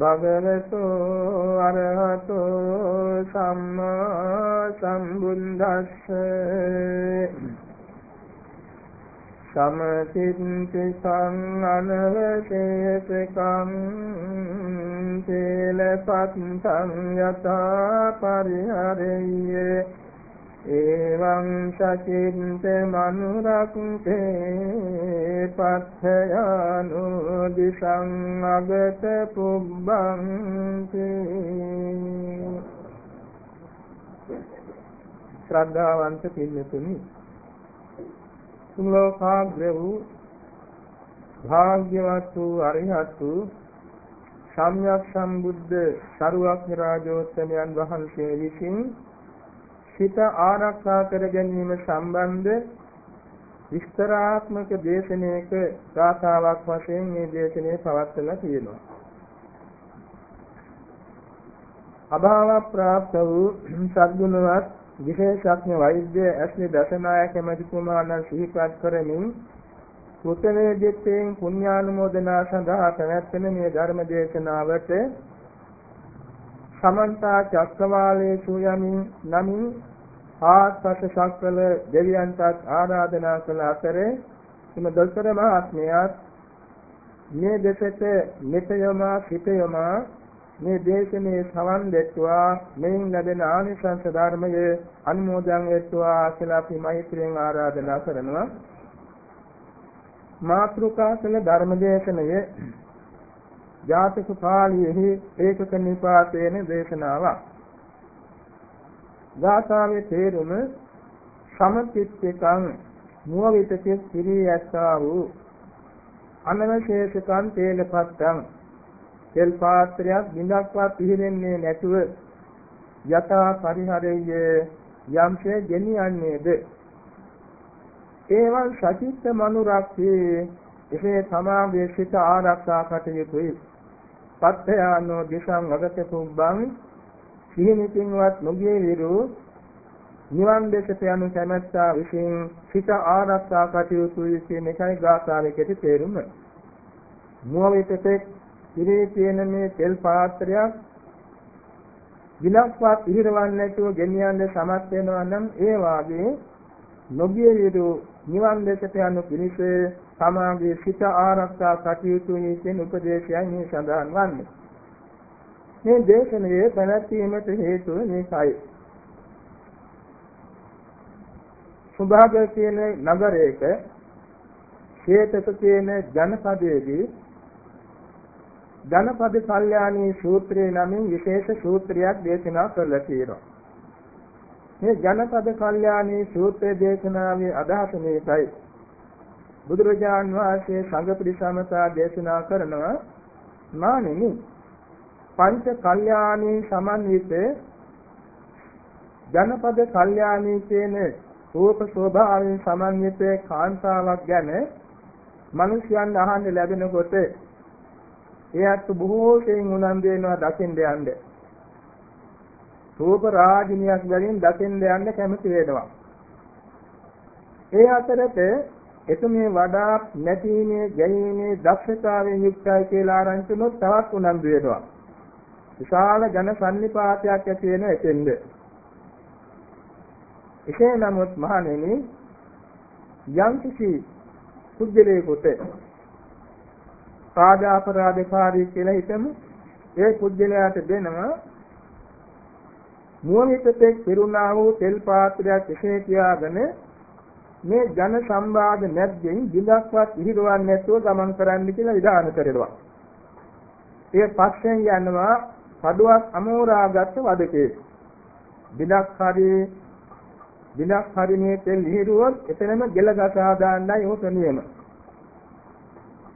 භගවතු අරහතු සම්මා සම්බුද්දස්ස. සමතිත්ති සංඅනවශේෂකං සීලපත්තං යතා පරිහරෙය්‍යේ. එවං සචින්ත මනුරක්ඛේ පත්තයානු දිසං අගත පුබ්බං ශ්‍රද්ධාවන්ත පින්නතුනි සුලෝකාග්‍ර වූ භාග්‍යවත් වූ අරිහත් වූ සම්්‍යක් සම්බුද්ධ සරුවක් රාජෝත්තමයන් වහන්සේ විසින් සිත ආරක්ෂා කර ගැනීම සම්බන්ධ විස්තරාත්මක දේශනාවක ගාථාවක් වශයෙන් මේ දේශනාව පවත්වලා තියෙනවා. අභාව ප්‍රාප්ත වූ සද්ගුණවත් විශේෂඥ වෛද්‍ය ඇස්ලි දසනායක මැතිතුමාණන් සිහිපත් කරමින් කුතලේ දෙත්තෙන් පුණ්‍යානුමෝදනා සඳහා පැවැත්වෙන මේ ධර්ම දේශනාවට සමන්තා චක්කවාලේසු යමින් නමින් ආස්පස ශක්‍රල දෙවියන්ටත් ආරාධනා කළ අතරේ එම දොස්තර මහත්මයාත් මේ දෙසට මෙතයමා සිතයමා මේ දේශනේ සවන් දෙත්වා මෙයින් ලැබෙන ආනිසංස ධර්මයේ අනුමෝදන් වෙත්වා කියලා අපි මෛත්‍රියෙන් ආරාධනා කරනවා මාත්‍රුකා කළ ධර්මදේශනයේ ජාතක පාළියෙහි ඒකක නිපාතේන දේශනාවක්. ගාථාවේ තේරුම සමතිත්තිකං මුව විතකෙස් පිරී ඇස්සා වූ අනවශේෂකං තේලපත්තං. තෙල් පාත්‍රයක් බිඳක්වත් පිහිරෙන්නේ නැතුව යථා පරිහරයේ යම්සේ ගෙනියන්නේද? ඒවන් සචිත්ත මනුරක්ඛේ. එසේ තමාගේ සිත ආරක්ෂා කටයුතුයි. පත්තයානෝ දිසං අගත කුබ්බං සිහිනිතින්වත් නොගිය විරු නිවන් දෙසට යනු කැමැත්තා විසින් සිත ආරක්ෂා කටයුතුයි කියන එකයි ගාථාවේ කෙටි තේරුම. මුවවිතෙක් ඉරේ තියෙන මේ තෙල් පාත්‍රයක් විලක්වත් ඉහිරවන්නේ නැතුව ගෙනියන්න සමත් වෙනවා නම් ඒ වාගේ නොගිය විරු නිවන් දෙසට යනු පිණිස තමාගේ සිත ආරක්ෂා කටයුතු කියන උපදේශයයි මේ සඳහන් වන්නේ. මේ දේශනාවේ පැවැත්වීමට හේතුව මේකයි. සුභාග කියන නගරයක ශේතක කියන ජනපදයේදී ජනපද කල්යාණී සූත්‍රයේ නමින් විශේෂ සූත්‍රයක් දේශනා කරලා තියෙනවා. මේ ජනපද කල්යාණී සූත්‍රයේ දේශනාවේ අදහස මේකයි. බුදුරජාන් වහන්සේ සංඝ පිරිසමතා දේශනා කරනවා මානෙනි පංච කල්යාණී සමන්විත ජනපද කල්යාණී කියන රූප ස්වභාවයෙන් සමන්විත කාන්තාවක් ගැන මිනිසයන් අහන්න ලැබෙනකොට එයත් බොහෝ සෙයින් උනන්දු වෙනවා දකින්න යන්න. රූප රාජිනියක් වලින් දකින්න යන්න කැමති වෙනවා. ඒ අතරත එතුමිය වඩා නැතිීමේ ගැයීමේ දක්ෂතාවයෙන් යුක්තයි කියලා ආරංචි වුණොත් තවත් උනන්දු වෙනවා. විශාල ජන සන්නිපාතයක් ඇති වෙන එතෙන්ද. එසේ නමුත් මහණෙනි යම් කිසි කුජලයකට කාදාපරාධකාරී කියලා හිතමු ඒ කුජලයාට දෙනවා නුවණිතෙක් පිරුණා වූ තෙල් පාත්‍රයක් එසේ තියාගෙන මේ ජන සම්වාද නැද්දෙන් දිලක්වත් ඉහිරවන්නේ නැතුව ගමන් කරන්න කියලා විධාන කරනවා. ඒ පස්සෙන් යනවා කඩුවක් අමෝරාගත් වදකේ. දිලක් හරි දිලක් හරි මේ තෙල් ඉහිරුවොත් එතනම ගෙල ගසා දාන්නයි උස නියම.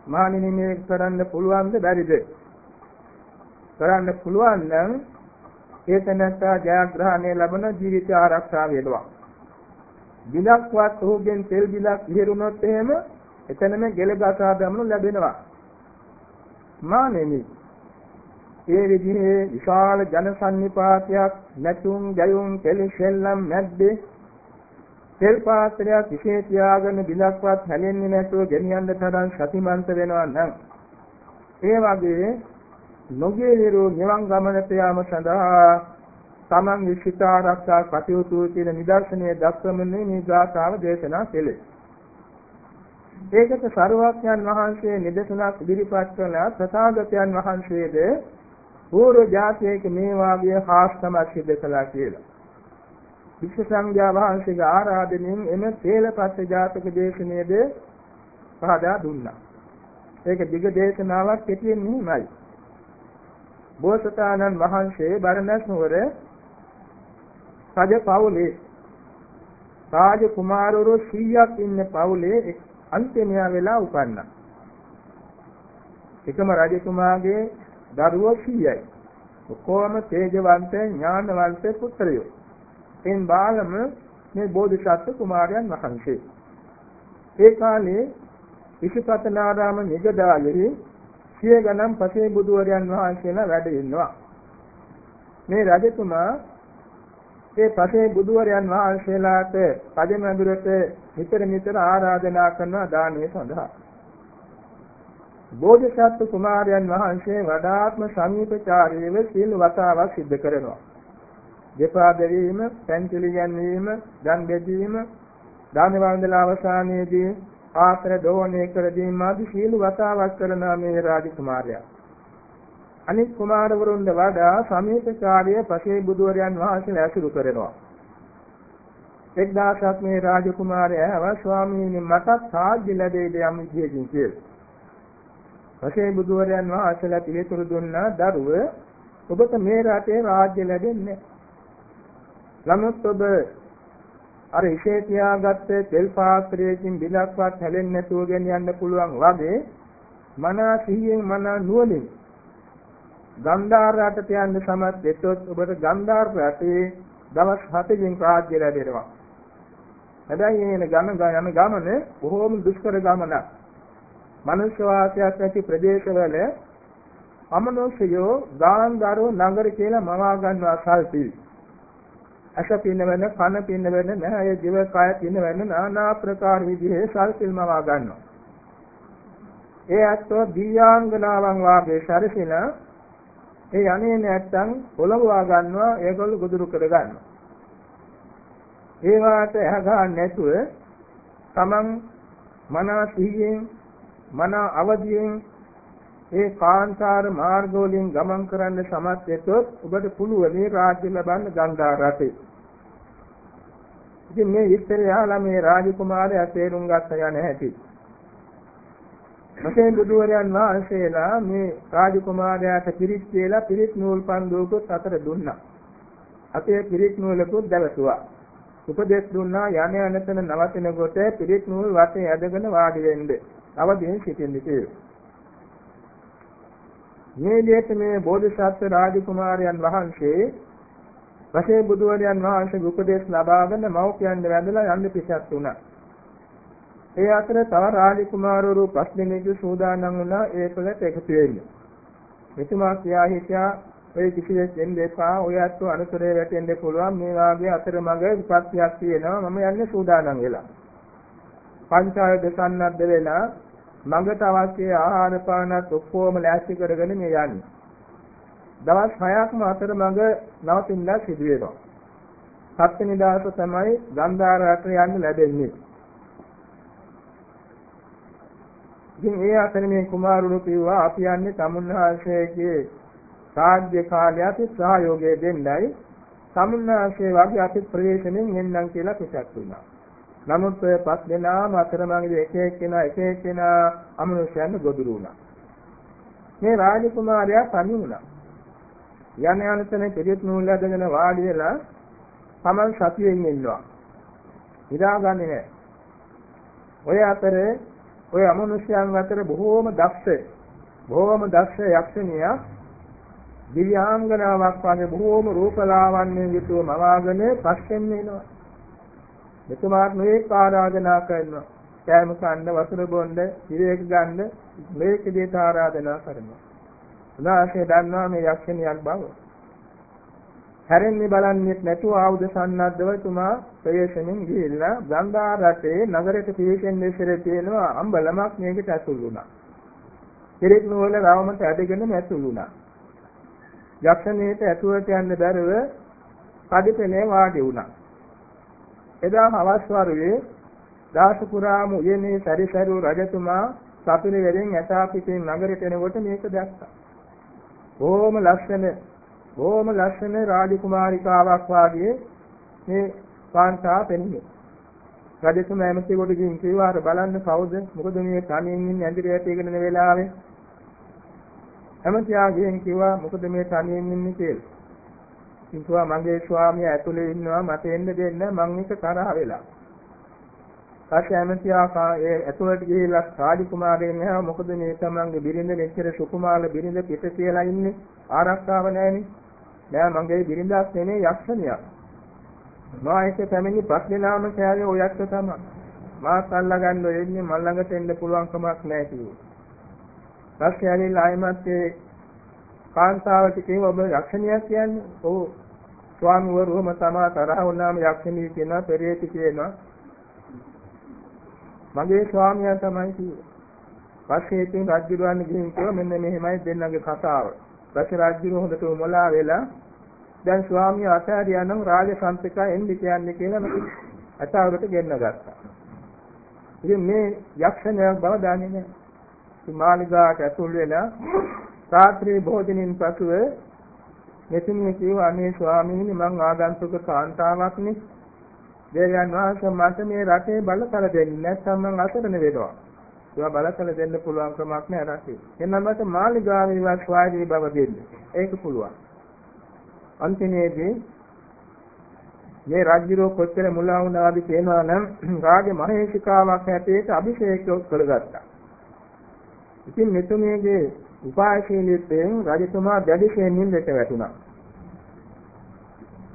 මානිනි මේ කරන්න පුළුවන්ද බැරිද? කරන්න පුළුවන් නම් ඒ තැනත්තා ජයග්‍රහණය ලබන ජීවිත ආරක්ෂා වේදවා. බිලක්වත් ඔහුගෙන් තෙල් බිලක් ඉහිරුණොත් එහෙම එතනම ගෙල ගසා දමනු ලැබෙනවා. මානෙමි. ඒ විදිහේ විශාල ජන සන්නිපාතයක් නැතුම් ජයුම් කෙලිසෙල්ලම් නැද්දේ තෙල් පාත්‍රයක් විශේෂ තියාගෙන බිලක්වත් හැලෙන්නේ නැතුව ගෙනියන්න තරම් සතිමන්ත වෙනවා නම් ඒ වගේ නොගේලිරු නිවන් ගමනට යාම සඳහා තමන් විසිත ආරක්ෂා කටයුතු කියන නිදර්ශනය දක්වමින් මේ ගාථාව දේශනා කළේ. ඒකට සරුවක්යන් වහන්සේ නිදසුනක් ඉදිරිපත් කළ තථාගතයන් වහන්සේද පූර්ව ජාතියක මේ වාගේ හාස්තම සිද්ධ කළා කියලා. වික්ෂ සංඝයා වහන්සේගේ ආරාධනෙන් එම තේලපත් ජාතක දේශනයේද පහදා දුන්නා. ඒක දිග දේශනාවක් කෙටියෙන් මෙහිමයි. බෝසතාණන් වහන්සේ බරණැස් නුවර රජ පවුලේ රාජ කුමාරවරු 100ක් ඉන්න පවුලේ අන්තිමයා වෙලා උපන්නා. එකම රජතුමාගේ දරුවෝ 100යි. ඔක්කොම තේජවන්ත ඥානවන්ත පුත්‍රයෝ. එන් බාලම මේ බෝධිසත්ව කුමාරයන් වහන්සේ. ඒ කාලේ විසුපතනාරාම නිගදායෙහි සිය ගණන් පසේ බුදුවරයන් වහන්සේලා වැඩ ඉන්නවා. මේ රජතුමා ඒ පසේ බුදුවරයන් වහන්සේලාට පදමඳුරට නිතර නිතර ආරාධනා කරනවා දානය සඳහා. බෝධිසත්ව කුමාරයන් වහන්සේ වඩාත්ම සමීපචාරීව සීල වතාවක් සිද්ධ කරනවා. දෙපා දෙවීම, පැන්තිලි ගැන්වීම, දන් බෙදීම, දාන වන්දනා අවසානයේදී ආශ්‍ර දෝණය කර දීම ආදී සීල වතාවක් කරන මේ රාජකුමාරයා. අනිත් කුමාරවරුන්ට වඩා සමීපකාරය පසේ බුදුවරයන් වහන්සේ ඇසුරු කරනවා. එක් දවසක් මේ රාජකුමාරයා ස්වාමීනි මට සාධ්‍ය ලැබෙයිද යම් විදියකින් කියලා. පසේ බුදුවරයන් වහන්සේලා පිළිතුරු දුන්නා දරුව ඔබට මේ රටේ රාජ්‍ය ලැබෙන්නේ නමුත් ඔබ අර ඉෂේ තියාගත්තේ තෙල් පාත්‍රයකින් බිලක්වත් හැලෙන්නේ නැතුව ගෙනියන්න පුළුවන් වගේ මනා සිහියෙන් මනා නුවණින් ගන්ධාර රටට යන්න සමත් වෙතොත් ඔබට ගන්ධාර රටේ දවස් 7කින් රාජ්‍ය ලැබෙනවා. හැබැයි මේ ගම යන ගමන බොහෝම දුෂ්කර ගමනක්. මනුෂ්‍ය වාසයක් ඇති ප්‍රදේශවල අමනුෂ්‍යයෝ ගාන්ධාරෝ නගර කියලා මවා ගන්නවා සල්පී. ඇස පිනවන කන පිනවන නැය දිව කය පිනවන নানা ප්‍රකාර විදිහේ සල්පිල්මවා ගන්නවා. ඒ අත්ව දිව්‍යාංගනාවන් වාගේ සැරසෙන ඒ යන්නේ නැත්තම් පොළඹවා ගන්නවා ඒගොල්ලෝ ගොදුරු කර ගන්නවා. ඒ වාට එහ ගන්න නැතුව තමන් මනස සිහියෙන් මන අවදියෙන් ඒ කාන්තාර මාර්ග වලින් ගමන් කරන්න සමත් වෙතොත් ඔබට පුළුවන් මේ රාජ්‍ය ලබන්න ගන්ධාර රටේ. ඉතින් මේ විස්තරය අහලා මේ රාජකුමාරයා තේරුම් ගත්ත යන හැටි. මසේ බුදුවරයන් වහන්සේලා මේ රාජකුමාරයාට පිරිත් කියලා පිරිත් නූල් පන්දුවකුත් අතර දුන්නා. අපේ පිරිත් නූලකුත් දැවතුවා. උපදේශ දුන්නා යණ යනතන නවතින කොට පිරිත් නූල් වටේ ඇදගෙන වාඩි වෙන්න. අවදීන් සිටින්න කියලා. මේ විදිහට මේ බෝධිසත්ව රාජකුමාරයන් වහන්සේ වශයෙන් බුදුවරයන් වහන්සේගේ උපදේශ ලබාගෙන මව්පියන් වැඳලා යන්න පිටත් වුණා. ඒ අතර තව රාජකුමාරවරු පස් දෙනෙකු සූදානම් වුණා ඒකලට එකතු වෙන්න. මෙතුමා කියා හිටියා ඔය කිසිවෙක් දෙන්න එපා ඔය අත්ව අනුතරේ වැටෙන්න පුළුවන් මේ වාගේ අතරමඟ විපත්තියක් තියෙනවා මම යන්නේ සූදානම් වෙලා. පංචාය දසන්නද්ද වෙලා මඟට අවශ්‍ය ආහාර පානත් ඔක්කොම ලෑස්ති කරගෙන මේ යන්නේ. දවස් 6ක්ම අතර මඟ නවතින්නලා සිදු වෙනවා. සත්ත්ව නිදාස තමයි ගන්ධාර රට යන්න ලැබෙන්නේ. ඉතින් ඒ අතර මේ කුමාරුණු කිව්වා අපි යන්නේ තමුන්වහන්සේගේ සාධ්‍ය කාලයට සහයෝගය දෙන්නයි සමුන්නාසේ වගේ අපි ප්‍රවේශමෙන් එන්නම් කියලා පිටත් වුණා. නමුත් ඔය පස් දෙනාම අතරමඟදී එක එක්කෙනා එක එක්කෙනා අමනුෂ්‍යයන් ගොදුරු වුණා. මේ රාජකුමාරයා තනි වුණා. යන යන තැන පිළිත් නූල් ඇදගෙන වාඩි වෙලා Taman සතියෙන් ඉන්නවා. ඉරාගන්නේ නැහැ. ඔය අතරේ ඔය අමනුෂ්‍යයන් අතර බොහෝම දක්ෂ බොහෝම දක්ෂ යක්ෂණියක් දිව්‍යාංගනාවක් වගේ බොහෝම රූපලාවන්‍යයෙන් යුතුව මවාගෙන පස්සෙන් එනවා. මෙතුමාත් මේක ආරාධනා කරනවා. කෑම කන්න වතුර බොන්න, විවේක ගන්න මේක දෙයට ආරාධනා කරනවා. උදාහරණයක් දන්නවා මේ යක්ෂණියක් බව. හැරෙන්නේ බලන්නේ නැතුව ආයුධ සන්නද්ධව තුමා ප්‍රවේශමෙන් ගිහිල්ලා ගංගා රටේ නගරයට පිවිසෙන්න ඉස්සර තියෙනවා අම්බලමක් මේකට ඇතුල් වුණා. පිරිත් නූල රවමට ඇදගෙන ඇතුල් වුණා. යක්ෂණයට ඇතුළට යන්න බැරුව පදිපෙනේ වාඩි වුණා. එදා හවස් වරුවේ දාසපුරාම උයනේ සැරිසරු රජතුමා සපිරිවෙලින් ඇතා පිටින් නගරයට එනකොට මේක දැක්කා. බොහොම ලස්සන බොහොම ලස්සන රාජකුමාරිකාවක් වාගේ මේ කාන්තා පෙනුනේ. රජතුමා එමෙති කොට ගිහින් කිව්වා අර බලන්න කවුද? මොකද මේ තනියෙන් ඉන්නේ ඇඳිරියට ඉගෙන වෙලාවේ. එමෙතියා ගිහින් කිව්වා මොකද මේ තනියෙන් ඉන්නේ කියලා. කිව්වා මගේ ස්වාමියා ඇතුලේ ඉන්නවා මට එන්න දෙන්න මං එක තරහ වෙලා. පස්සේ ඇමතියා ඒ ඇතුළට ගිහිල්ලා රාජකුමාරයෙන් එහා මොකද මේ තමන්ගේ බිරිඳ මෙච්චර සුකුමාල බිරිඳ පිට කියලා ඉන්නේ ආරක්ෂාව නැහෙනේ. නෑ මගේ බිරිඳක් නෙමෙයි යක්ෂණියක්. මා එක පැමිණි පස් දෙනාම කෑවේ ඔය යක්ෂ තමයි. මාත් අල්ලගන්න එන්නේ මල් ළඟට එන්න පුළුවන් කමක් නැහැ කිව්වා. පස්සේ ඇවිල්ලා ආයමත් ඒ කාන්තාවට කිව්වා ඔබ යක්ෂණියක් කියන්නේ? ඔව්. ස්වාමීවරුම තමා තරහ වුණාම යක්ෂණිය කියනවා පෙරේති කියනවා. මගේ ස්වාමියා තමයි කිව්වේ. පස්සේ ඉතින් රජුරවන්න ගිහින් කිව්වා මෙන්න මෙහෙමයි දෙන්නගේ කතාව. පස්සේ රජුර හොඳට මොලා වෙලා දැන් ස්වාමියා අතහැරියා නම් රාජසන්තකා එන්නේ කියන්නේ කියලා මට අතවරට ගෙන්න ගත්තා. ඉතින් මේ යක්ෂණයක් බව දන්නේ නැහැ. ඉතින් මාලිගාවට ඇතුල් වෙලා රාත්‍රී භෝජනින් පසුව මෙතුමිය කිව්වා අනේ ස්වාමීනි මං ආගන්තුක කාන්තාවක් නේ දේවයන් වහන්සේ මට මේ රටේ බලතල දෙන්නේ නැත්නම් මං අසරණ වෙනවා. ඒවා බලතල දෙන්න පුළුවන් කමක් නෑ රටේ. එන්න මට මාලිගාවේ වත් වාදී බව දෙන්න. ඒක පුළුවන්. අන්තිමේදී මේ රාජ්‍යරෝ කොච්චර මුලා වුණාද කියනවා නම් රාජ මහේශිකාවක් හැටියට අභිෂේක කරගත්තා. ඉතින් මෙතුමියගේ උපායශීලීත්වයෙන් රජතුමා දැඩිශේ නින්දට වැටුණා.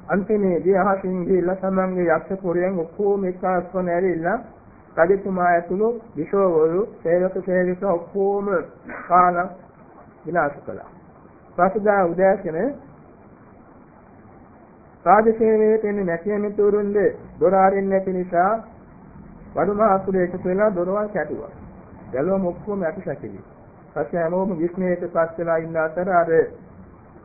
අන්තිමේදී අහසින් ගිහිල්ලා තමන්ගේ යක්ෂ පුරයෙන් ඔක්කොම එක්කාස්වන ඇරිලා රජතුමා ඇතුළු විශෝවරු සේවක සේවික ඔක්කොම කාලා විනාශ කළා. පසුදා උදෑසන රාජසේවයට එන්නේ නැති මිතුරුන්ද දොර අරින්න නැති නිසා වඩුමා අසුරේ එකතු වෙලා දොරවල් කැටුවා. ගැලුවම ඔක්කොම යටි සැකිලි. පස්සේ හැමෝම විස්මයට පස් වෙලා ඉන්න අතර අර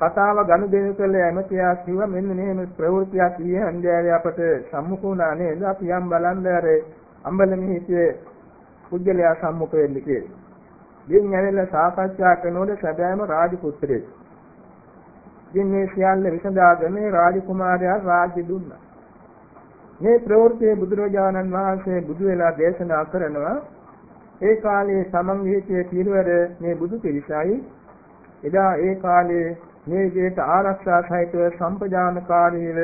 කතාව ගනුදෙනු කළ ඇමතියා කිව්වා මෙන්න මෙහෙම ප්‍රවෘත්තියක් ඊයේ හන්දෑවේ අපට සම්මුඛ වුණා නේද අපි යම් බලන්න අර අම්බලමේ හිටියේ පුජ්‍යලයා සම්මුඛ වෙන්න කියලා. දින් ඇවිල්ලා සාකච්ඡා කරනකොට සැබෑම රාජපුත්‍රයෙක්. ඉතින් මේ සියල්ල විසඳාගෙන රාජකුමාරයා රාජ්‍ය දුන්නා. මේ ප්‍රවෘත්තියේ බුදුරජාණන් වහන්සේ බුදු වෙලා දේශනා කරනවා ඒ කාලේ සමන් විහිතියේ පිරිවර මේ බුදු පිරිසයි එදා ඒ කාලේ මේ විදිහට ආරක්ෂා සහිතව සම්පජානකාරීව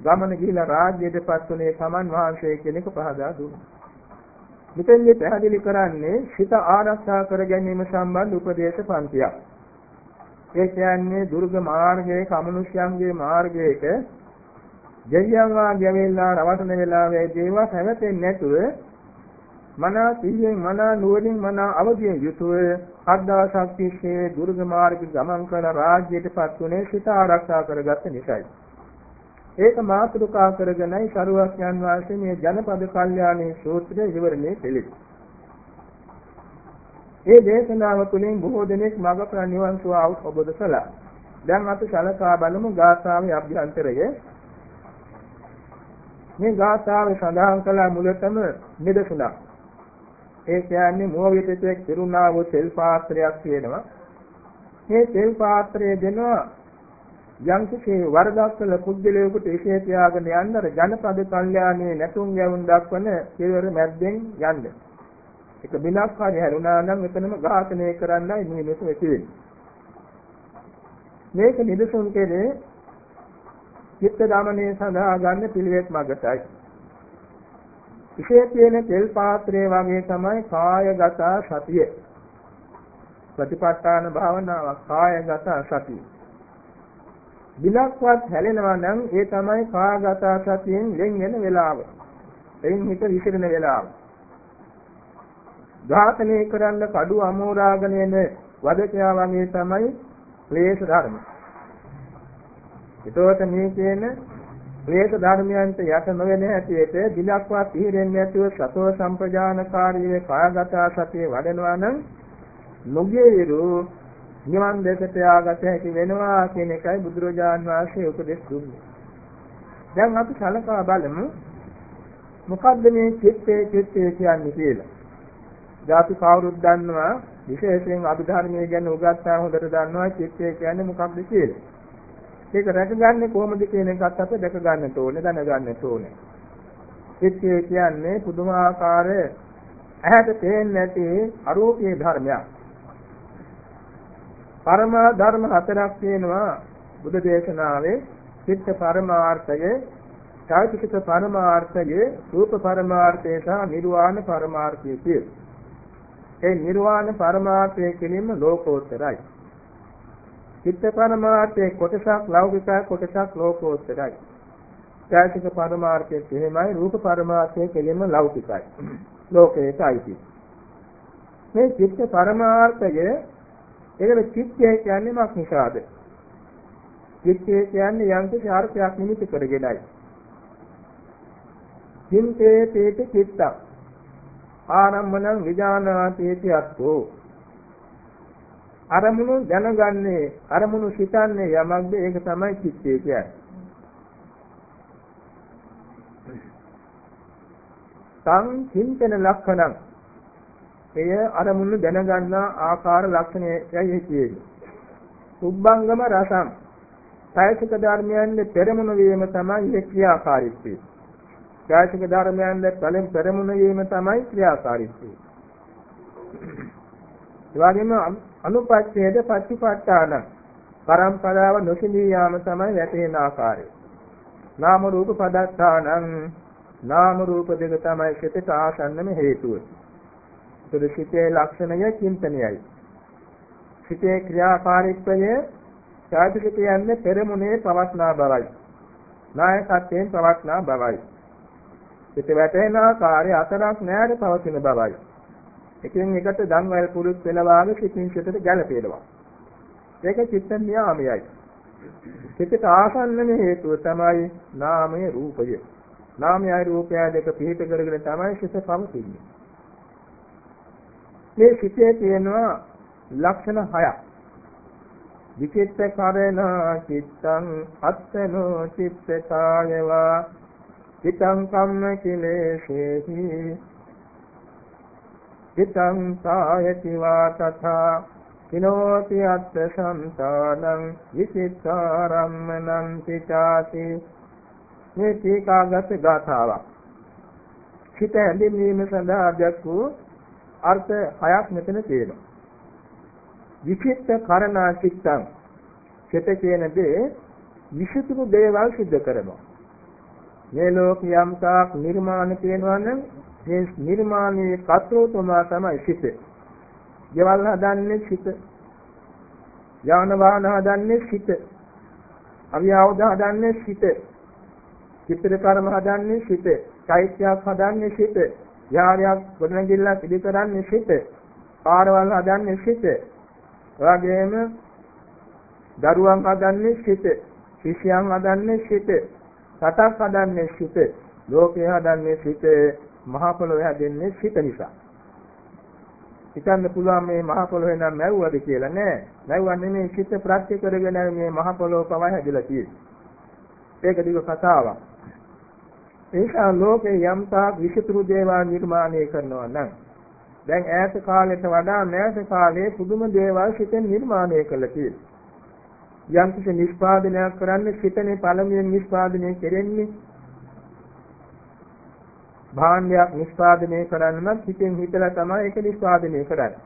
ගමන ගිහිලා රාජ්‍යයටපත් වුණේ සමන් වහන්සේ කෙනෙකු පහදා දුන්නා. මෙතෙන්දී පැහැදිලි කරන්නේ සිත ආරක්ෂා කර ගැනීම සම්බන්ධ උපදේශ පන්තියක්. ඒ කියන්නේ දුර්ග මාර්ගයේ කමනුෂ්‍යයන්ගේ මාර්ගයක දෙවියන් වාගේ වෙලා රවටන වෙලාවේ දේවා පැවතෙන්නේ නැතුව මනා සිහියෙන් මනා නුවණින් මනා අවදියෙන් යුතුව අද්දාසක් තිස්සේ දුර්ග මාර්ග ගමන් කළ රාජ්‍යයටපත් වුණේ සිත ආරක්ෂා කරගත්ත නිසායි. ඒක මාතෘකා කරගෙනයි සරුවක්යන් වාසේ මේ ජනපද කල්යාණී සූත්‍රය විවරණේ කෙලෙයි. ඒ දේශනාව තුළින් බොහෝ දෙනෙක් මඟ නිවන් සුව අවබෝධ කළා. දැන් අපි සලකා බලමු ගාථාවේ අභ්‍යන්තරය. මේ ගාථාවේ සඳහන් කළ මුලතම නිදසුණක්. ඒ කියන්නේ මොහොතේක පිරුණා වූ තෙල් පාත්‍රයක් තියෙනවා. මේ තෙල් පාත්‍රය දෙනවා යම් කිසි වරදක් කළ පුද්ගලයෙකුට එසේ තියාගෙන යන්න අර ජනපද කල්යාණයේ නැතුම් ගැවුම් දක්වන කෙවර මැද්දෙන් යන්න. එක බිනක් හරි හැරුණා නම් එතනම ඝාතනය කරන්නයි මිනිස්සු ඇති වෙන්නේ. මේක නිදසුන් කෙරේ චිත්ත දමනයේ සඳහා ගන්න පිළිවෙත් මගටයි. විශේෂයෙන් තෙල් පාත්‍රයේ වගේ තමයි කායගත සතිය. ප්‍රතිපත්තාන භාවනාව කායගත සතිය. බිලක්වත් හැලෙනවා නම් ඒ තමයි කාගත සතියෙන් වෙන් වෙන වෙලාව. එයින් හිත විසිරෙන වෙලාව. ඝාතනය කරන්න කඩු අමෝරාගෙන එන වදකයා වගේ තමයි ක්ලේශ ධර්ම. ඒතකොට මේ කියන ක්ලේශ ධර්මයන්ට යට නොවන හැටියට බිලක්වත් ඉහිරෙන්නේ නැතුව සතෝ සම්පජානකාරීව කායගත සතිය වඩනවා නම් නොගියවිරු නිවන් දැකට යාගත හැකි වෙනවා කියන එකයි බුදුරජාන් වහන්සේ උපදෙස් දුන්නේ. දැන් අපි සලකා බලමු මොකද්ද මේ චිත්තේ චිත්තේ කියන්නේ කියලා. ධාතු කවුරුත් දන්නවා විශේෂයෙන් අභිධර්මයේ ගැන උගත්තා හොඳට දන්නවා චිත්තේ කියන්නේ මොකක්ද කියලා. ඒක රැකගන්නේ කොහොමද කියන එකත් අපි දැක ගන්නට ඕනේ දැනගන්නට ඕනේ. චිත්තේ කියන්නේ පුදුමාකාර ඇහැට පේන්නේ නැති අරූපී ධර්මයක්. පරමා ධර්ම හතරක් තියෙනවා බුද්ධ දේශනාවේ චිත්ත පරමාර්ථය, චෛතසික පරමාර්ථය, රූප පරමාර්ථය සහ නිර්වාණ පරමාර්ථය කියලා. ඒ නිර්වාණ පරමාර්ථය කියනම ලෝකෝත්තරයි. චිත්ත පරමාර්ථයේ කොටසක් ලෞකිකයි කොටසක් ලෝකෝත්තරයි. චෛතසික පරමාර්ථයේ එහෙමයි රූප පරමාර්ථයේ කෙලින්ම ලෞකිකයි. ලෝකේටයි. මේ චිත්ත පරමාර්ථය ඒකට චිත්තය කියන්නේ මොකක් නිසාද? චිත්තය කියන්නේ යම් කිසි අර්ථයක් නිමිති කරගෙනයි. චින්තේ තේති චිත්තං ආනම්මනං විජානාතේති අත්ථෝ අරමුණු දැනගන්නේ අරමුණු සිතන්නේ යමක්ද ඒක තමයි චිත්තය කියන්නේ. සං චින්තන ලක්ෂණං එය අරමුණු දැනගන්නා ආකාර ලක්ෂණයයි කියන්නේ. සුබ්බංගම රසම් කායික ධර්මයන්ගේ පෙරමුණ වීම තමයි ඒ ක්‍රියාකාරීත්වය. කායික ධර්මයන්ගේ පළෙන් පෙරමුණ වීම තමයි ක්‍රියාකාරීත්වය. ඒ වගේම අනුපච්ඡේද පච්චපට්ඨාන පරම්පරාව නොසිඳී යාම තමයි වැටෙන ආකාරය. නාම රූප පදත්තානං නාම රූප දෙක තමයි සිතට ආසන්නම හේතුව. ඒතර සිතේ ලක්ෂණය චින්තනයයි. සිතේ ක්‍රියාකාරීත්වය සාධිත කියන්නේ පෙරමුණේ පවස්නා බවයි. නායකත්වයෙන් පවස්නා බවයි. සිත වැටෙන ආකාරය අතරක් නැහැට පවතින බවයි. එකින් එකට ධම්වැල් පුරුත් වෙන වාගේ සිතින් සිතට ගැළපෙනවා. ඒක චිත්ත නියාමයයි. සිතට ආසන්නම හේතුව තමයි නාමයේ රූපය. නාමයයි රූපයයි දෙක පිහිට කරගෙන තමයි සිත පවතින්නේ. මේ සිතේ තියෙනවා ලක්ෂණ හයක්. විචිත්ත කරණ චිත්තං අත්තනෝ චිත්තකායවා චිත්තං කම්ම කිලේශේහි චිත්තං සායති වා තථා කිනෝති අත්ථ සම්තානං විචිත්තාරම්මනං පිටාති මේ තීකාගත ගාථාවක් සිත ඇඳීම සඳහා දැක්වූ අර්ථ හයක් මෙතන තියෙනවා. විචිත්ත කරණා චිත්තං චිත කියන දේ විශේෂම දේවල් සිද්ධ කරනවා. මේ ලෝක යම් තාක් නිර්මාණ තියෙනවා නම් මේ නිර්මාණයේ කතරෝතමා තමයි සිත. ගෙවල් හදන්නේ සිත. යාන වාහන හදන්නේ සිත. අවියවද හදන්නේ සිත. චිත්‍ර කර්ම හදන්නේ සිත. චෛත්‍යයක් හදන්නේ සිත. විහාරයක් ගොඩනැගිල්ලක් ඉදි කරන්නේ සිට. පාරවල් හදන්නේ සිට. එවාගෙම දරුවන් හදන්නේ සිට. ශිෂ්‍යයන් හදන්නේ සිට. රටක් හදන්නේ සිට. ලෝකය හදන්නේ සිට. මහ පොළොවේ හැදෙන්නේ සිට නිසා. හිතන්න පුළුවන් මේ මහ පොළොවේ නම් මැව්වද කියලා නෑ. මැව්වා නෙමෙයි සිත ප්‍රත්‍ය කරගෙන මේ මහ පොළොව පවයි හැදිලා තියෙන්නේ. ඒක දිග කතාවක්. ඒසා ලෝකේ යම් තාක් විචිත්‍ර දේවල් නිර්මාණය කරනවා නම් දැන් ඈත කාලයට වඩා මෑත කාලයේ පුදුම දේවල් සිතෙන් නිර්මාණය කළ තියෙනවා. යම් කිසි නිෂ්පාදනයක් කරන්න සිතනේ පළමුවෙන් නිෂ්පාදනය කෙරෙන්නේ භාණ්ඩයක් නිෂ්පාදනය කරන්න නම් හිතෙන් හිතලා තමයි ඒක නිෂ්පාදනය කරන්නේ.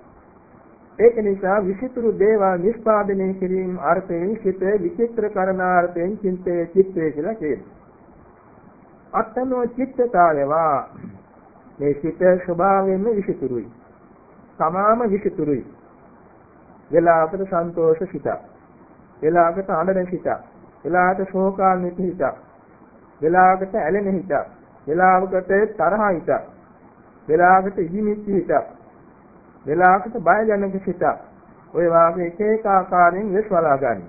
ඒක නිසා විචිත්‍ර දේවල් නිෂ්පාදනය කිරීම අර්ථයෙන් සිත විචිත්‍ර කරනාර්ථයෙන් චින්තේ චිත්තේ කියලා කියනවා. අත්තනෝ චිත්තතාවවා මේ සිත ස්වභාවයෙන්ම විචිත්‍රුයි. තමාම විචිත්‍රුයි. වෙලාවකට සන්තෝෂ සිතක්. වෙලාවකට අඬන සිතක්. වෙලාවකට ශෝකාන්විත හිතක්. වෙලාවකට ඇලෙන හිතක්. වෙලාවකට තරහ හිතක්. වෙලාවකට ඉදිමිච්ච හිතක්. වෙලාවකට බයජනක සිතක්. ඔය වාගේ එක එක ආකාරයෙන් විශ්වලා ගන්න.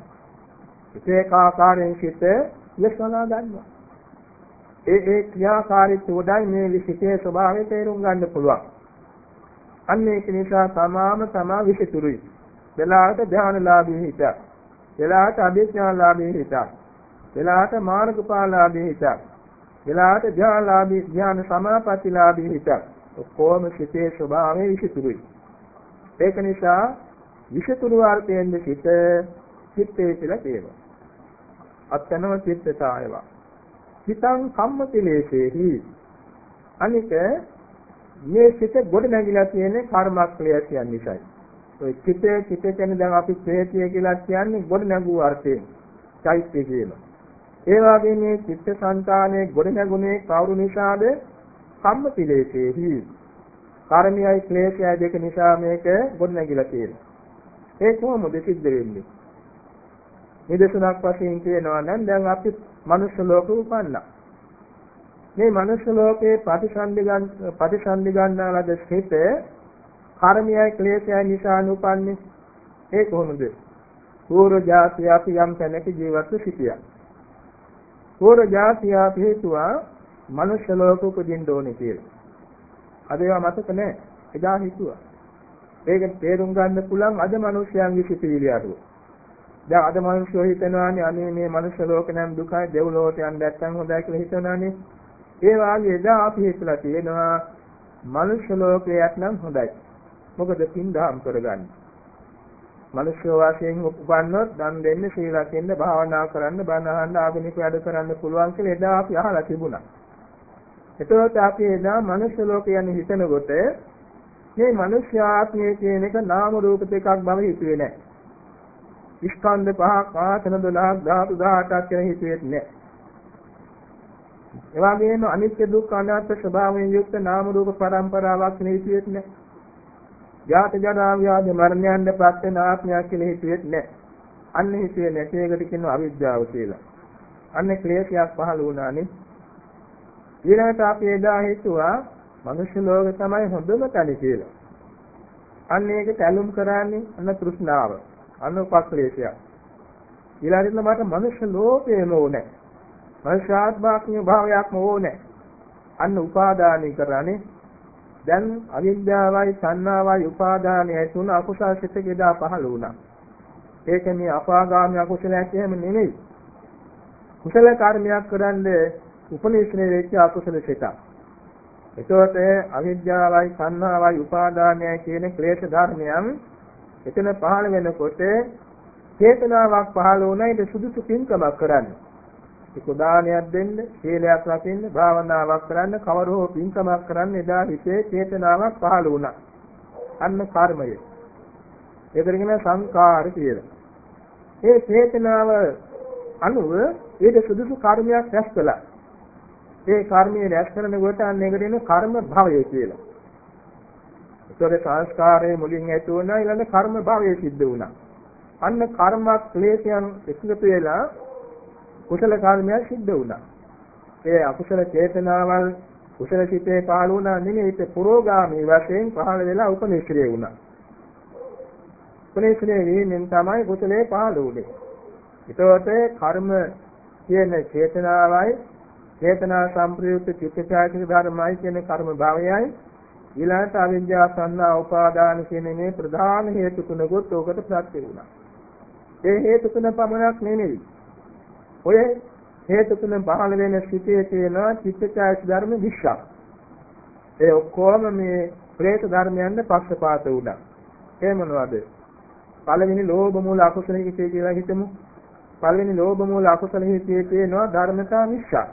එක එක ආකාරයෙන් සිත විශ්වලා ගන්නවා. ඒ ඒ ක්‍රියාකාරීත්වය වඩා මේ විසිතේ ස්වභාවය තේරුම් ගන්න පුළුවන්. අන්න ඒක නිසා තමාම තමා විසිතුරුයි. වෙලාවට ධානලාභී හිතක්. වෙලාවට අභිඥාලාභී හිතක්. වෙලාවට මාර්ගඵලලාභී හිතක්. වෙලාවට ධානලාභී ධ්‍යාන සමාපත්තිලාභී හිතක්. ඔක්කොම සිතේ ස්වභාවය විසිතුරුයි. ඒක නිසා විසිතුරු අර්ථයෙන් සිත චිත්තේ කියලා කියනවා. අත්නව චිත්තතායවා. හිතං කම්මතිලේශේහි අනික මේ සිත ගොඩ නැගිලා තියෙන කර්මක්ලේශයන් නිසායි. ඔය චිතේ චිතේ කියන්නේ දැන් අපි ප්‍රේතිය කියලා කියන්නේ ගොඩ නැගූ අර්ථයෙන්. චෛත්‍ය කියනවා. ඒ වගේම මේ චිත්ත සංකානේ ගොඩ නැගුණේ කවුරු නිසාද? කම්මතිලේශේහි. කර්මයයි ක්ලේශයයි දෙක නිසා මේක ගොඩ නැගිලා තියෙනවා. ඒ කොහොමද සිද්ධ වෙන්නේ? නිදසුනක් වශයෙන් කියනවා නම් දැන් අපි මනුෂ්‍ය ලෝකෙ උපන්නා. මේ මනුෂ්‍ය ලෝකේ ප්‍රතිසන්දි ගන්න ප්‍රතිසන්දි ගන්නාලද සිට කර්මයයි ක්ලේශයයි නිසා නුපන්නේ ඒ කොහොමද? පූර්ව ජාතිය අපි යම් තැනක ජීවත්ව සිටියා. පූර්ව ජාතිය අපි හේතුවා මනුෂ්‍ය ලෝක උපදින්න ඕනේ කියලා. අද ඒවා මතක නැහැ. එදා හිතුවා. ඒක තේරුම් ගන්න පුළුවන් අද මිනිස්යන්ගේ සිතිවිලි අරුව. දැන් අද මිනිස්සු හිතනවානේ අනේ මේ මනුෂ්‍ය ලෝක නම් දුකයි දෙව්ලොවට යන්න නැත්තම් හොඳයි කියලා හිතනවානේ. ඒ වාගේ එදා අපි හිතලා තියෙනවා මනුෂ්‍ය ලෝකයක් නම් හොඳයි. මොකද පින් දහම් කරගන්න. මනුෂ්‍ය වාසයෙන් උපන්නොත් දන් දෙන්න සීල රකින්න භාවනා කරන්න බණ අහන්න ආගමික වැඩ කරන්න පුළුවන් කියලා එදා අපි අහලා තිබුණා. එතකොට අපි එදා මනුෂ්‍ය ලෝකය යන හිතනකොට මේ මනුෂ්‍ය ආත්මය කියන එක නාම රූප දෙකක් බව හිතුවේ නැහැ. ස්කන්ධ පහක් ආතන 12ක් ධාතු 18ක් කියන හිතුවේත් නැහැ. එවාගෙම අනිත්‍ය දුක්ඛ අනාත්ම ස්වභාවයෙන් යුක්ත නාම රූප පරම්පරාවක් නෙහිතියෙත් නැහැ. ජාති ජරා ව්‍යාධි මරණයන් පත් වෙන ආත්මයක් කියලා හිතුවෙත් නැහැ. අන්න හිතුවේ නැති එකට කියනවා අවිද්‍යාව කියලා. අන්න ක්ලේශයක් පහළ වුණානේ. ඊළඟට අපි එදා හිතුවා මනුෂ්‍ය ලෝකේ තමයි හොඳම තැන කියලා. අන්න ඒකට ඇලුම් කරන්නේ අන්න තෘෂ්ණාව. අන්න උපක්ලේශයක්. ඊළඟට මට මනුෂ්‍ය ලෝකේම ඕනේ. මනුෂ්‍යාත්මාත්මික භාවයක්ම ඕනේ. අන්න උපාදානයි කරන්නේ දැන් අවිද්‍යාවයි සංනාවයි උපාදානයයි තුන අකුසල් සිතක එදා පහළ වුණා. ඒක මේ අපාගාමී අකුසලයක් එහෙම නෙමෙයි. කුසල කර්මයක් කරන්නේ උපනිශ්‍රේ වෙච්ච අකුසල සිතක්. එතකොට අවිද්‍යාවයි සංනාවයි උපාදානයයි කියන ක්ලේශ ධර්මයන් එතන පහළ වෙනකොට චේතනාවක් පහළ වුණා ඊට සුදුසු පින්කමක් කරන්නේ. ඒක දානයක් දෙන්න, සීලයක් රකින්න, භාවනාවක් කරන්න, කවර හෝ පින්කමක් කරන්න එදා හිතේ චේතනාවක් පහළ වුණා. අන්න කර්මය. ඒකට කියන සංකාර කියලා. ඒ චේතනාව අනුව ඊට සුදුසු කර්මයක් රැස් කළා. ඒ කර්මයේ රැස් කරනකොට අන්න ඒකට එන කර්ම භවය කියලා. ඒතකොට සංස්කාරයේ මුලින් ඇති වුණා ඊළඟ කර්ම භවය සිද්ධ වුණා. අන්න කර්ම ක්ලේශයන් එකතු වෙලා කුසල කර්මයක් සිද්ධ වුණා. ඒ අකුසල චේතනාවල් කුසල සිතේ පහළ වුණා නෙමෙයි ඒක පුරෝගාමී වශයෙන් පහළ වෙලා උපනිශ්‍රේ වුණා. උපනිශ්‍රේ වීමෙන් තමයි කුසලේ පහළ වුනේ. ඒතකොට කර්ම කියන චේතනාවයි චේතනා සම්ප්‍රයුක්ත චිත්තචෛතසික ධර්මයි කියන කර්ම භාවයයි ඊළඟට අවිද්‍යාව සංනා උපාදාන කියන මේ ප්‍රධාන හේතු තුනකොත් උකට ප්‍රත්‍ය වුණා. ඒ හේතු තුන පමණක් නෙමෙයි ඔය හේතු තුන පහළ වෙන සිටේ තියෙන චිත්තචෛතසික ධර්ම 20ක්. ඒ ඔක්කොම මේ ප්‍රේත ධර්මයන්ද පස්සපාත වුණා. ඒ මොනවද? පළවෙනි ලෝභ මූල අකුසල හිතේ කියලා හිතමු. පළවෙනි ලෝභ මූල අකුසල හේතුයේ තියෙනවා ධර්මතා මිශ්‍ර.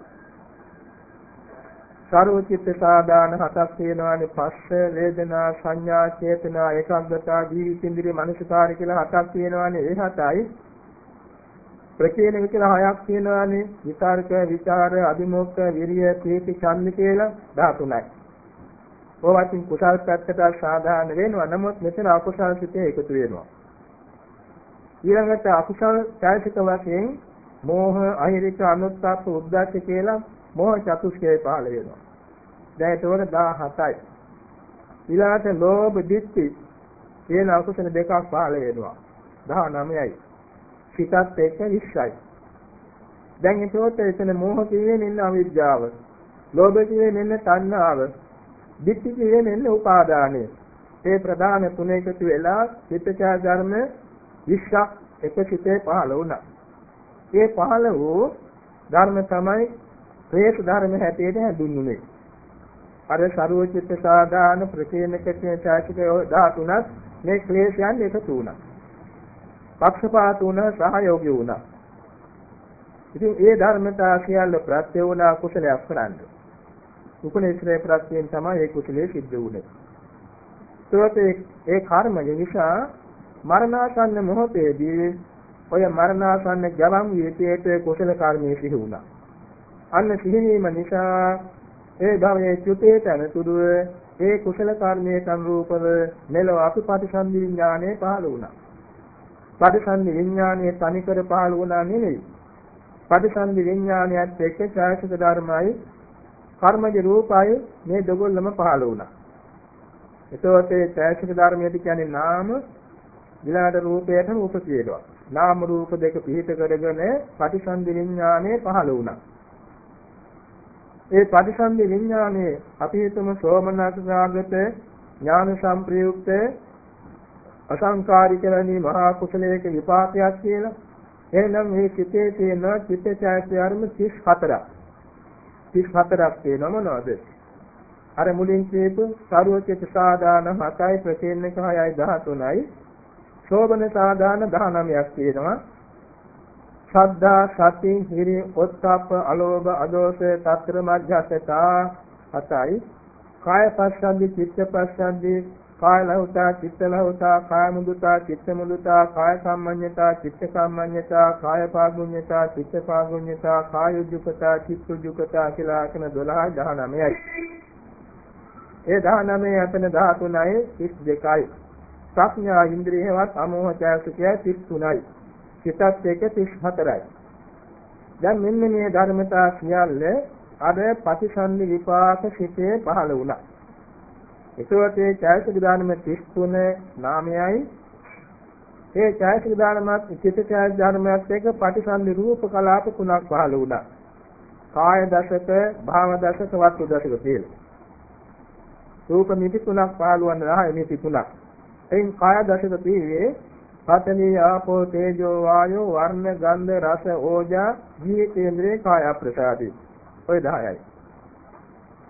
සාරෝචිත්ත සාදාන හතක් තියෙනවානේ පස්ස වේදනා සංඥා චේතනා ඒකාග්‍රතා ජීවිතින්ද්‍රිය මනසකාරය කියලා හතක් තියෙනවානේ ඒ හතයි ප්‍රකේණක කියලා හයක් තියෙනවානේ විචාරක විචාර අභිමෝක්ඛ විරිය ප්‍රීති ඡන්ද කියලා 13යි. ඕවටින් කුසල් පැත්තට සාධාරණ වෙනවා නමුත් මෙතන අකුසල් සිතේ එකතු වෙනවා. ඊළඟට අකුසල් ඡායික වශයෙන් මෝහ අහිරික අනුත්ථාප උද්දච්ච කියලා මෝහ චතුස්කේ පහළ වෙනවා. දැන් ඒතකොට 17යි. ඊළඟට ලෝභ ditthi කියන අකුසල දෙකක් පහළ වෙනවා. 19යි. සිතත් එක්ක 20යි. දැන් ඒකෝට එතන මෝහ කියේ මෙන්න අවිද්‍යාව. ලෝභ කියේ මෙන්න තණ්හාව. ditthi කියේ මෙන්න උපාදානය. ඒ ප්‍රධාන තුන එකතු වෙලා චිත්තචා ධර්ම 20ක් එක සිතේ පහළ වුණා. ඒ පහළ වූ ධර්ම තමයි ක්ලේශ ධර්ම හැටියට හැඳින්වුනේ. අර ਸਰවචිත්ත සාදාන ප්‍රකේනක කියන චෛතසික 13ත් මේ ක්ලේශයන් එකතු වුණා. පක්ෂපාත වුණා සහයෝගී වුණා. ඉතින් ඒ ධර්මතා සියල්ල ප්‍රත්‍ය වුණා කුසලයක් කරන්න. උපනේශ්‍රේ ප්‍රත්‍යයෙන් තමයි ඒ කුසලයේ සිද්ධ වුනේ. ඒත් ඒ කර්මය නිසා මරණාසන්න මොහොතේදී ඔය මරණාසන්න ජවම් වීතියේ කුසල කර්මයේ සිහි වුණා. අන්න සිහිනීම නිසා ඒ භවයේ චුතේට අනතුරුව ඒ කුසල කර්මයේ සංරූපව මෙලොව අපිපටිසන්ධි විඥානය පහළ වුණා. පටිසන්ධි විඥානයේ තනිකර පහළ වුණා නෙවෙයි. පටිසන්ධි විඥානයත් එක්ක ඡායසික ධර්මයි කර්මජ රූපයි මේ දෙගොල්ලම පහළ වුණා. එතකොට ඒ ඡායසික ධර්මයට කියන්නේ නාම විලාට රූපයට රූප කියනවා. නාම රූප දෙක පිහිට කරගෙන පටිසන්ධි විඥානයේ පහළ වුණා. ඒ පටිසන්ධි විඥානයේ අපි හිතමු සෝමනස්ගත ඥාන සංප්‍රයුක්ත අසංකාරික වැනි මහා කුසලයක විපාකයක් කියලා. එහෙනම් මේ චිතේ තියෙන චිත්තචෛත්‍ය ධර්ම 34ක්. 34ක් තියෙනව මොනවද? අර මුලින් කියපු සාරවත්‍ය සාදාන 7යි ප්‍රකේණක 6යි 13යි. ශෝභන සාදාන 19ක් තියෙනවා. ශ්‍රද්ධා සති හිරි ඔත්තප්ප අලෝභ අදෝස තත්‍ර මධ්‍යස්ථතා 7යි. කාය පස්සද්ධි චිත්ත පස්සද්ධි කාය ලහුතා චිත්ත ලහුතා කාය මුදුතා චිත්ත මුදුතා කාය සම්මඤ්ඤතා චිත්ත සම්මඤ්ඤතා කාය පාගුඤ්ඤතා චිත්ත පාගුඤ්ඤතා කාය උජ්ජුකතා චිත්ත උජ්ජුකතා කියලා කියන 12 19යි ඒ 19 අතන 13යි 32යි ප්‍රඥා ඉන්ද්‍රියවත් අමෝහ චෛතසිකය 33යි චිතත් එක 34යි දැන් මෙන්න මේ ධර්මතා සියල්ල අද ප්‍රතිසන්දි විපාක සිතේ පහළ වුණා. එතකොට ඒ ඡායසික දානම 33 නාමයයි ඒ ඡායසික දානමත් චිත්ත ඡායසික දානමත් එක්ක පටිසන්ධි රූප කලාප තුනක් පහළ වුණා. කාය දශක, භාව දශක, වස්තු දශක කියලා. රූප මිති තුනක් පහළ වන 10 මිති තුනක්. එයින් කාය දශක පිළිවේ පඨවි ආපෝ තේජෝ වායෝ වර්ණ ගන්ධ රස ඕජා ජීවිතේන්ද්‍රේ කාය ප්‍රසාදී. ඔය 10යි.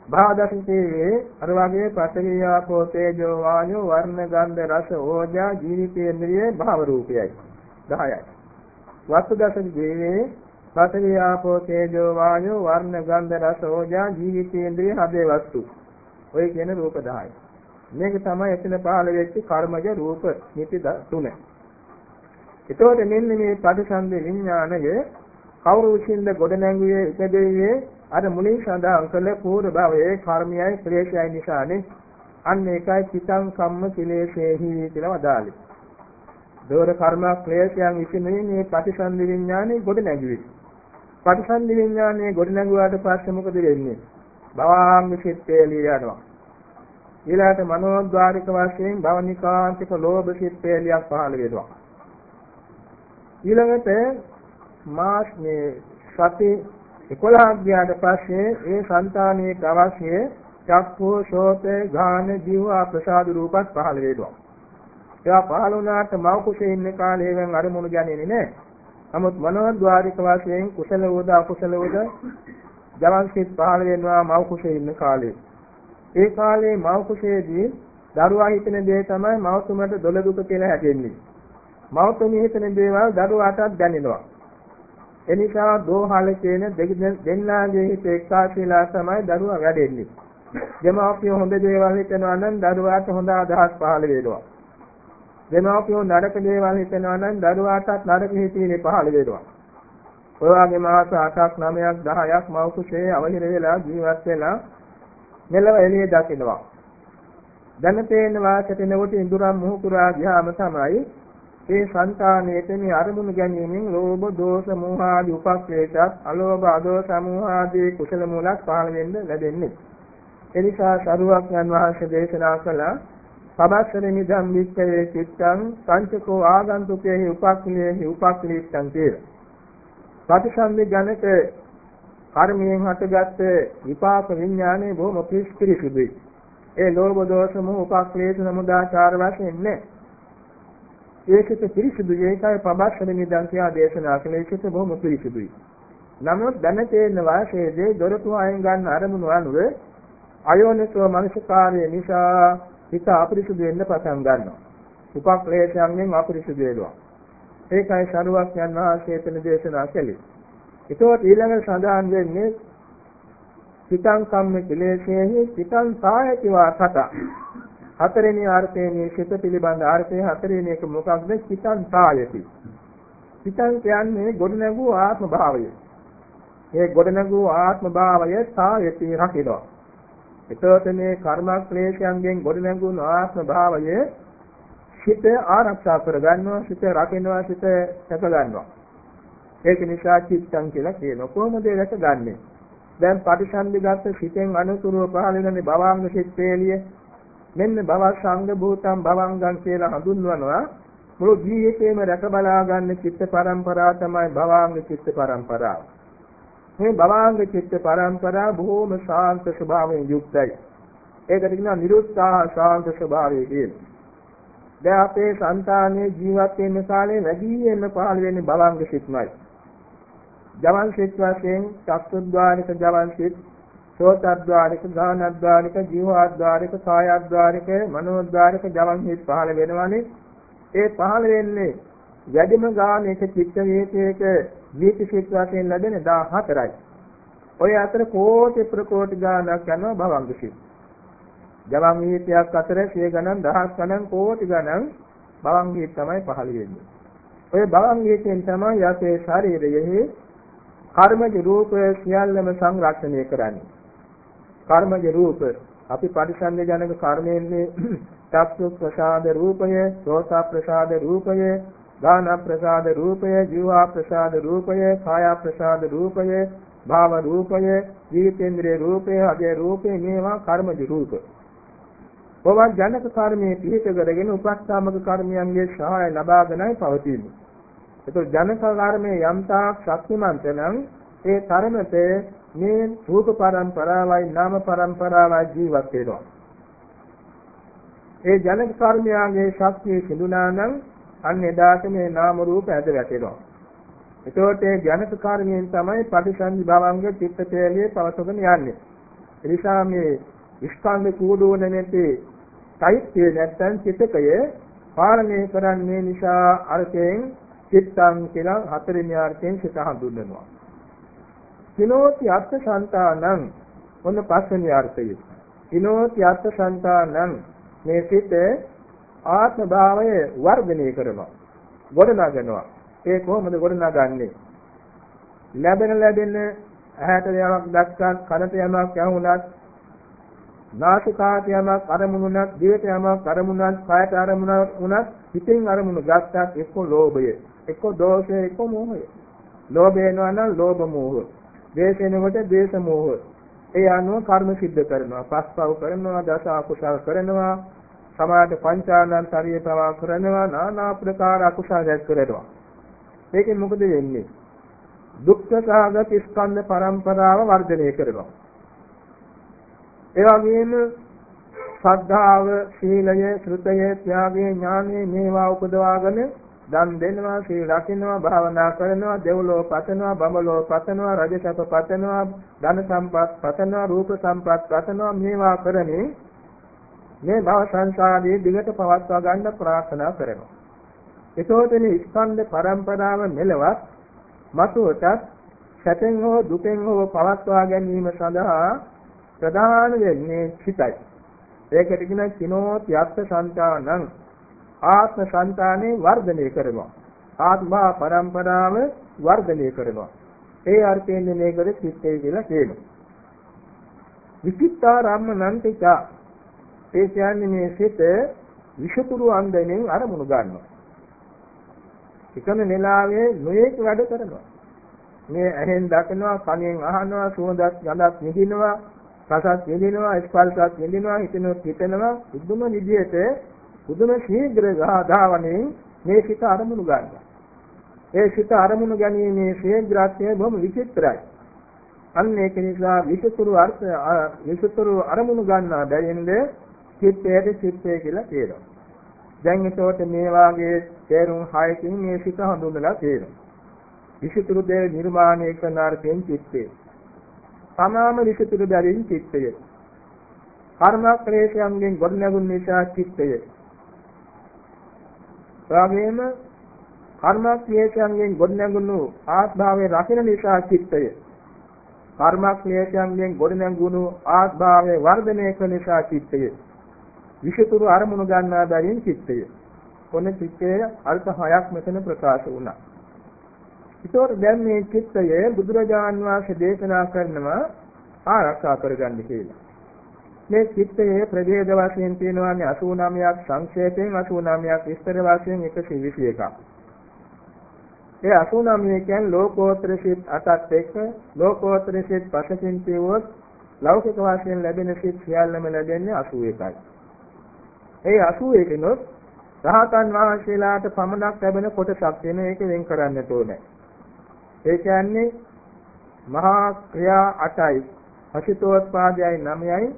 භාදසිතේ අර වගේ පඨවි ආපෝ තේජෝ වායෝ වර්ණ ගන්ධ රස ඕජා ජීවිතේන්ද්‍රියේ භාව රූපයයි. 10යි වස්තු දසක ජීවේ පඨවි ආපෝ තේජෝ වායෝ වර්ණ ගන්ධ රස ඕජා ජීවිතේන්ද්‍රියේ හදේ වස්තු. ඔය කියන රූප 10යි මේක තමයි එතන පහළ වෙච්ච කර්මජ රූප නිති තුන. එතකොට මෙන්න මේ පටිසන්ධි විඥානය කවුරු විසින්ද ගොඩනැගුවේ ඉපදෙන්නේ අර මුලින් සඳහන් කළ පූර්ව භවයේ කර්මයයි ක්ලේශයයි නිසානේ අන්න ඒකයි චිතං කම්ම කිලේශේහි කියලා වදාළේ. දෝර කර්ම ක්ලේශයන් විසිනේ මේ ප්‍රතිසන්දි විඥානේ ගොඩ නැගුවේ. ප්‍රතිසන්දි විඥානේ ගොඩ නැගුවාට පස්සේ මොකද වෙන්නේ? භවාංග සිත්තේ ලියනවා. ඊළාට මනෝද්වාරික වශයෙන් භවනිකාන්තික ලෝභ සිත්තේලියක් පහළ වෙනවා. ඊළඟට මාස් මේ සති 11ක් ගියාට පස්සේ ඒ సంతානයේ අවශ්‍ය චක්ඛෝ ශෝත ගාන ජීව ප්‍රසාද රූපත් පහළ වෙනවා. ඒවා පහළ වුණාට මව කුසේ ඉන්න කාලේ වෙන් අරමුණු ගන්නේ නැහැ. නමුත් මනෝද්වාරික වශයෙන් කුසල වූද අකුසල වූද ජවන්සිත පහළ වෙනවා මව කුසේ ඉන්න කාලේ. ඒ කාලේ මව කුසේදී දරුවා හිතන දේ තමයි මවතුමට දොළ දුක කියලා හැදෙන්නේ. මවතුමිය හිතන දේවල් දරුවාටත් දැනෙනවා. එනිසා දෝහල කියන දෙන්නාගේ හිත එක්කාසීලා තමයි දරුවා වැඩෙන්නේ. දෙමාපියෝ හොඳ දේවල් හිතනවා නම් දරුවාට හොඳ අදහස් පහළ වෙනවා. දෙමාපියෝ නරක දේවල් හිතනවා නම් දරුවාටත් නරක හිතීනේ පහළ වෙනවා. ඔය වගේ මාස 8ක් 9ක් 10ක් මව් කුසේ අවහිර වෙලා ජීවත් වෙලා මෙලව එළිය දකින්නවා. දැන තේන වාසයට එනකොට ඉඳුරම් මුහු පුරා ගියාම තමයි ඒ సంతානයේත මේ අරමුණු ගැනීමෙන් ලෝභ දෝෂ මෝහ ආදී උපක්ලේශත් අලෝභ අදෝස සමෝහ ආදී කුසල මූලක් පහළ වෙන්න ලැබෙන්නේ. එනිසා සරුවක් යන වහන්සේ දේශනා කළා පබස්සර නිදම් විච්ඡේ චිත්තං පංචකෝ ආගන්තුකේහි උපක්ලේහි උපක්ලීත්තං කියලා. ප්‍රතිසන්දි ජනක කර්මයෙන් හටගත් විපාක විඥානයේ බොහොම පිරිසිදුයි. ඒ ලෝභ දෝෂ මොහ උපක්ලේශ සමුදාචාර වශයෙන් නෑ. ඒකිට පිරිසිදු ඒකයි පබස්සන නිදන් කියා දේශනා කළ ඒකිට බොහොම පිරිසිදුයි. නමුත් දැන තේරෙන වාසයේදී දොරටු අයින් ගන්න අරමුණු අනුව අයෝනිසෝ මනසකාරය නිසා හිත අපිරිසුදු වෙන්න පටන් ගන්නවා. උපක්ලේශයන්ගෙන් අපිරිසුදු වෙනවා. ඒකයි සරුවක් යන වාසයේ තන දේශනා කළේ. ඒකෝට ඊළඟට සඳහන් වෙන්නේ සිතං කම්ම කෙලෙසෙහි සිතං සායතිවා සත හතරෙනි අර්ථයේ මේ සිත පිළිබඳ අර්ථය හතරෙනි එක මොකක්ද? සිතං සායති. සිතං කියන්නේ ගොඩනැගූ ආත්ම භාවය ඒ ගොඩනැගූ ආත්ම භාවය සායති රකිනවා. එතකොට මේ කර්මක්ලේශයන්ගෙන් ගොඩනැගුණු ආත්ම භාවය සිත ආරක්ෂා කරගන්නවා සිත රකින්නවා සිත සැක ගන්නවා ඒක නිසා චිත්තං කියලා කියනවා. කොහොමද ඒක ගන්නෙ? දැන් පටිසන්ධිගත සිතෙන් අනුතුරුව පහළ වෙන භවංග සිත්තේලිය මෙන්න භව සංඝ භූතම් භවංගම් කියලා හඳුන්වනවා. මුළු ජීවිතේම රැක බලා ගන්න චිත්ත පරම්පරාව තමයි භවංග චිත්ත පරම්පරාව. මේ භවංග චිත්ත පරම්පරාව බොහෝම ශාන්ත ස්වභාවයෙන් යුක්තයි. ඒකට කියනවා නිරුත්සාහ ශාන්ත ස්වභාවය කියලා. දැන් අපේ సంతානයේ ජීවත් වෙන කාලේ වැඩියෙන්ම පහළ වෙන්නේ භවංග සිත්මයි. ජවන් සිත් වශයෙන් චක්සුද්්වාරික ජවන් සිත් සෝතද්්වාරික ගානද්්වාරික ජීවද්්වාරික කායද්්වාරික මනෝද්්වාරික ජවන් සිත් පහළ වෙනවනේ. ඒ පහළ වෙන්නේ වැඩිම ගානයක චිත්ත වේතයක දීපි සිත් වශයෙන් ලැබෙන 14යි ඔය අතර කෝටි ප්‍රකෝටි ගානක් යනවා භවංග සිත්. ජවන් වීතියක් අතර සිය ගණන් දහස් ගණන් කෝටි ගණන් භවංග තමයි පහළ වෙන්නේ. ඔය භවංග තමයි යසේ ශරීරයේ කර්මජ රූප සියල්ලම සංරක්ෂණය කරන්නේ. කර්මජ රූප අපි පරිසන්ද ජනක කර්මයෙන්නේ චක්සු ප්‍රසාද රූපය, සෝත ප්‍රසාද රූපය, ගාන ප්‍රසාද රූපය, ජීවා ප්‍රසාද රූපය, කාය ප්‍රසාද රූපය, භාව රූපය, ජීවිතේන්ද්‍රේ රූපය, අධේ රූපේ මේවා කර්මජ රූප. ඔවා ජනක කර්මයේ පිහිට කරගෙන උපස්ථාමක කර්මයන්ගේ සහාය ලබාගෙනයි පවතින්නේ. ඒතකොට ජනක කර්මයේ යම්තාක් ශක්තිමන්ත නම් ඒ තරමට මේ රූප පරම්පරාවයි නාම පරම්පරාවයි ජීවත් වෙනවා. ඒ ජනක කර්මයාගේ ශක්තිය සිඳුනා නම් අන්න එදාට මේ නාම රූප ඇද වැටෙනවා. එතකොට ඒ ජනක කර්මයෙන් තමයි පටිසන්ධි භවංග චිත්තතේලියේ පවතගෙන යන්නේ. ඒ නිසා මේ ස්කන්ධ කූඩුව නැමැති චෛත්‍ය නැත්තම් චිතකය පාලනය කරන්නේ නිසා අර්ථයෙන් චිත්තං කියලා හතරෙනි අර්ථයෙන් සිත හඳුන්වනවා. කිනෝති අත්ථ සංතානං ඔන්න පස්වෙනි අර්ථය. කිනෝති අත්ථ සංතානං මේ සිත ආත්ම භාවය වර්ධනය කරනවා. ගොඩනගනවා. ඒ කොහොමද ගොඩනගන්නේ? ලැබෙන ලැබෙන ඇහැට යමක් දැක්කත් කනට යමක් ඇහුණත් නාසිකාට යමක් අරමුණුණත් දිවට යමක් අරමුණත් කායට අරමුණක් වුණත් හිතෙන් අරමුණු ගත්තත් එක්ක ලෝභය එක්ක දෝෂය එක්ක මෝහය. ලෝභ වෙනවා නම් ලෝභ මෝහ. ද්වේෂ වෙනකොට ද්වේෂ මෝහ. ඒ අනුව කර්ම සිද්ධ කරනවා. පස්පව කරනවා, දස අකුසල් කරනවා, සමාද පංචානන්තරිය ප්‍රවා කරනවා, নানা ප්‍රකාර අකුසල් රැස් කරනවා. ඒකෙන් මොකද වෙන්නේ? දුක්ඛ සාගත ස්කන්ධ පරම්පරාව වර්ධනය කරනවා. ඒ වගේම ශ්‍රද්ධාව, සීලය, ශ්‍රුතය, ත්‍යාගය, ඥානය මේවා උපදවාගෙන දන් දෙනවා සීල රකින්නවා භාවනා කරනවා දෙව්ලෝ පතනවා බඹලෝ පතනවා රජසප පතනවා ධන සම්පත් පතනවා රූප සම්පත් පතනවා මේවා කරමින් මේ භව සංසාරයේ දිගට පවත්වා ගන්න ප්‍රාර්ථනා කරනවා. ඒතෝතනේ ස්කන්ධ පරම්පරාව මෙලවත් මතුවටත් සැපෙන් හෝ දුකෙන් හෝ පවත්වා ගැනීම සඳහා ප්‍රධාන වෙන්නේ සිතයි. ඒකට කියන කිනෝත් යත්ත සංතානං ආත්ම සංතානේ වර්ධනය කරනවා. ආත්මා පරම්පරාව වර්ධනය කරනවා. ඒ අර්ථයෙන් මේකට චිත්තය කියලා කියනවා. විචිත්තාරම්මනන්තික ඒ කියන්නේ මේ සිත විෂතුරු අන්දයෙන් අරමුණු ගන්නවා. එකම වෙලාවේ නොයේක වැඩ කරනවා. මේ ඇහෙන් දකිනවා, කනෙන් අහනවා, සුවඳක් ගඳක් විඳිනවා, රසක් විඳිනවා, ස්පර්ශයක් විඳිනවා, හිතෙනොත් හිතනවා, බුදුම විදියට බුදුම ශීඝ්‍ර ධාවණයෙන් මේ සිත අරමුණු ගන්නවා. ඒ සිත අරමුණු ගැනීමේ ශීඝ්‍රත්වය බොහොම විචිත්‍රයි. අන්න ඒක නිසා විසුතුරු අර්ථ විසුතුරු අරමුණු ගන්නා බැවින්ද චිත්තයේ චිත්තය කියලා කියනවා. දැන් ඒකට මේ වාගේ තේරුම් හයකින් මේ සිත හඳුන්වලා තියෙනවා. විසුතුරු දේ නිර්මාණය කරන අර්ථයෙන් චිත්තය. තමාම විසුතුරු බැවින් චිත්තය. කර්ම ක්ලේශයන්ගෙන් ගොඩනැගුණ නිසා චිත්තය. එවාගෙම කර්ම ක්ලේශයන්ගෙන් ගොඩනැගුණු ආත්භාවයේ රකින්න නිසා චිත්තය. කර්මක්ලේශයන්ගෙන් ගොඩනැගුණු ආස්භාවයේ වර්ධනය කළ නිසා චිත්තය. විෂතුරු අරමුණු ගන්නා බැවින් චිත්තය. කොන චිත්තයේ අර්ථ හයක් මෙතන ප්‍රකාශ වුණා. ඒතකොට දැන් මේ චිත්තය බුදුරජාන් වහන්සේ දේශනා කරනවා ආරක්ෂා කරගන්න කියලා. මේ චිත්තයේ ප්‍රභේද වශයෙන් තියෙනවානේ 89ක් සංක්ෂේපයෙන් 89ක් විස්තර වශයෙන් 121ක් ඒ 89 කියන්නේ ලෝකෝත්තර සිත් අටත් එක්ක ලෝකෝත්තර සිත් පසකින් කියවොත් ලෞකික වාසයෙන් ලැබෙන සිත් සියල්ලම ලැබෙන්නේ 81යි. ඒ 81 කිනොත් රහතන් වහන්සේලාට පමණක් ලැබෙන කොටසක් වෙන එක වෙන් කරන්නට ඕනේ. ඒ කියන්නේ මහා ක්‍රියා 8යි, අසිතෝත්පාදයයි 9යි,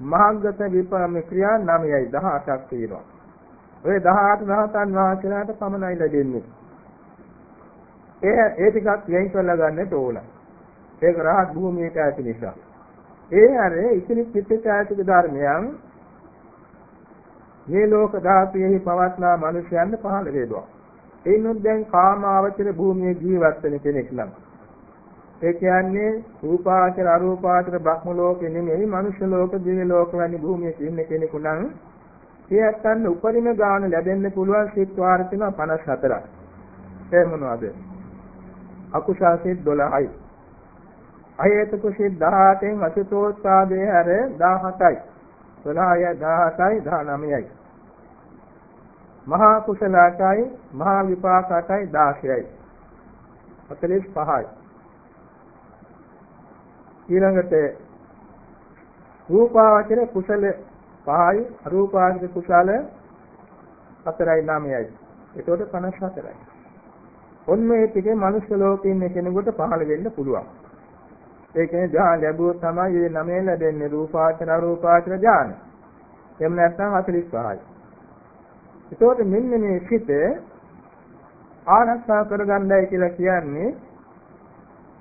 මහාගත විපරම ක්‍රියා 9යි 18ක් තියෙනවා. ඔය 18 රහතන් වහන්සේලාට පමණයි ලැබෙන්නේ. ඒ ඒ ටිකක් වෙන් කරලා ගන්නට ඕන. ඒක රහත් භූමියට ඇති නිසා. ඒ අර ඉතිරි චිත්තචෛතසික ධර්මයන් මේ ලෝක ධාතුෙහි පවත්නා මනුෂ්‍යයන්ට පහළ වේදවා. එයිනුත් දැන් කාමාවචර භූමියේ ජීවත් වෙන කෙනෙක් නම් ඒ කියන්නේ රූපාචර අරූපාචර බ්‍රහ්ම ලෝකෙ නෙමෙයි මනුෂ්‍ය ලෝක දිව්‍ය ලෝක වැනි භූමියක ඉන්න කෙනෙකු නම් එයත්න් උපරිම ගාන ලැබෙන්න පුළුවන් සිත් වාර තියෙනවා 54ක්. ඒ මොනවද? අකුසල් සිත් 12යි. අහේතුක සිත් 18න් අසුතෝත්පාදේ හැර 17යි. 12යි 17යි 19යි. මහා කුසලයටයි මහා විපාකයටයි 16යි. 45යි. ඊළඟට රූපාවචර කුසල 5යි අරූපාවචර කුසල 4යි 9යි. එතකොට 54යි. ඔන්න මේ ටිකේ මනුෂ්‍ය ලෝකේ ඉන්න කෙනෙකුට පහළ වෙන්න පුළුවන්. ඒ කියන්නේ ධ්‍යාන ලැබුවොත් තමයි මේ නමේ ලැබෙන්නේ රූපාචර අරූපාචර ධ්‍යාන. එහෙම නැත්නම් 45යි. ඒතකොට මෙන්න මේ සිත ආරක්ෂා කරගන්නයි කියලා කියන්නේ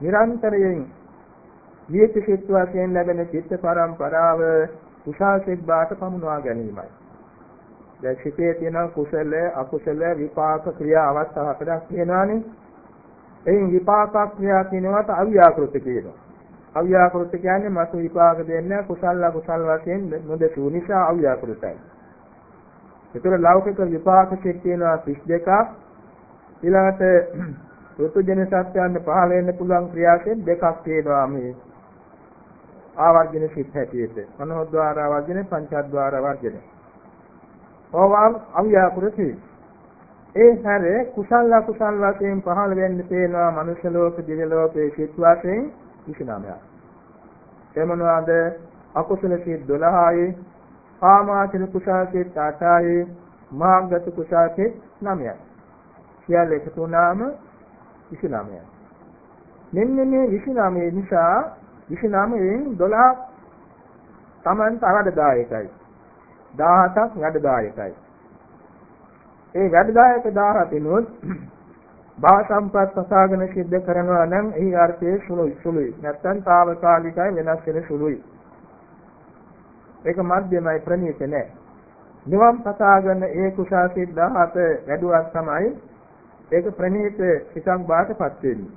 නිරන්තරයෙන් ජීවිත සිත් වශයෙන් ලැබෙන චිත්ත පරම්පරාව උසාසිත බාට පමුණවා ගැනීමයි. දැන් සිතේ තියෙන කුසල අකුසල විපාක ක්‍රියා අවස්ථා හතරක් තියෙනවානේ. එයින් විපාක ක්‍රියා කියනවාට අව්‍යාකෘත කියනවා. අව්‍යාකෘත කියන්නේ මතු විපාක දෙන්නේ කුසල අකුසල වශයෙන් නොදෙසු නිසා අව්‍යාකෘතයි. ඒතර ලෞකික විපාක සිත් තියෙනවා 32ක්. ඊළඟට ඍතුජන සත්‍යයන් පහළ වෙන්න පුළුවන් ක්‍රියාසෙන් දෙකක් තියෙනවා මේ ආවර්ජන සිත් හැටියට. මනෝද්වාර ආවර්ජන පංචද්වාර ආවර්ජන. ඕවාම් අව්‍යාකෘති ඒ හැර කුසල අකුසල වශයෙන් පහළ වෙන්න තේනවා මනුෂ්‍ය ලෝක දිව්‍ය ලෝකයේ සිත් වශයෙන් 29ක් එමනවාද අකුසල සිත් 12යි කාමාචර කුසල සිත් 8යි මාර්ගත කුසල සිත් 9යි සියල්ල එකතු වුණාම 29යි මෙන්න මේ 29 නිසා 29න් 12 තමන්ට අවදදායකයි 17ක් වැඩදායකයි. ඒ වැඩදායක 17 භා සම්පත් සසාගෙන සිද්ධ කරනවා නම් එහි අර්ථය සුළුයි සුළුයි. නැත්තම් తాවකාලිකයි වෙනස් වෙන සුළුයි. ඒක මධ්‍යමයි ප්‍රණීත නැහැ. නිවන් පතාගෙන ඒ කුසාසිත 17 වැඩුවක් තමයි ඒක ප්‍රණීත සිතක් බාටපත් වෙන්නේ.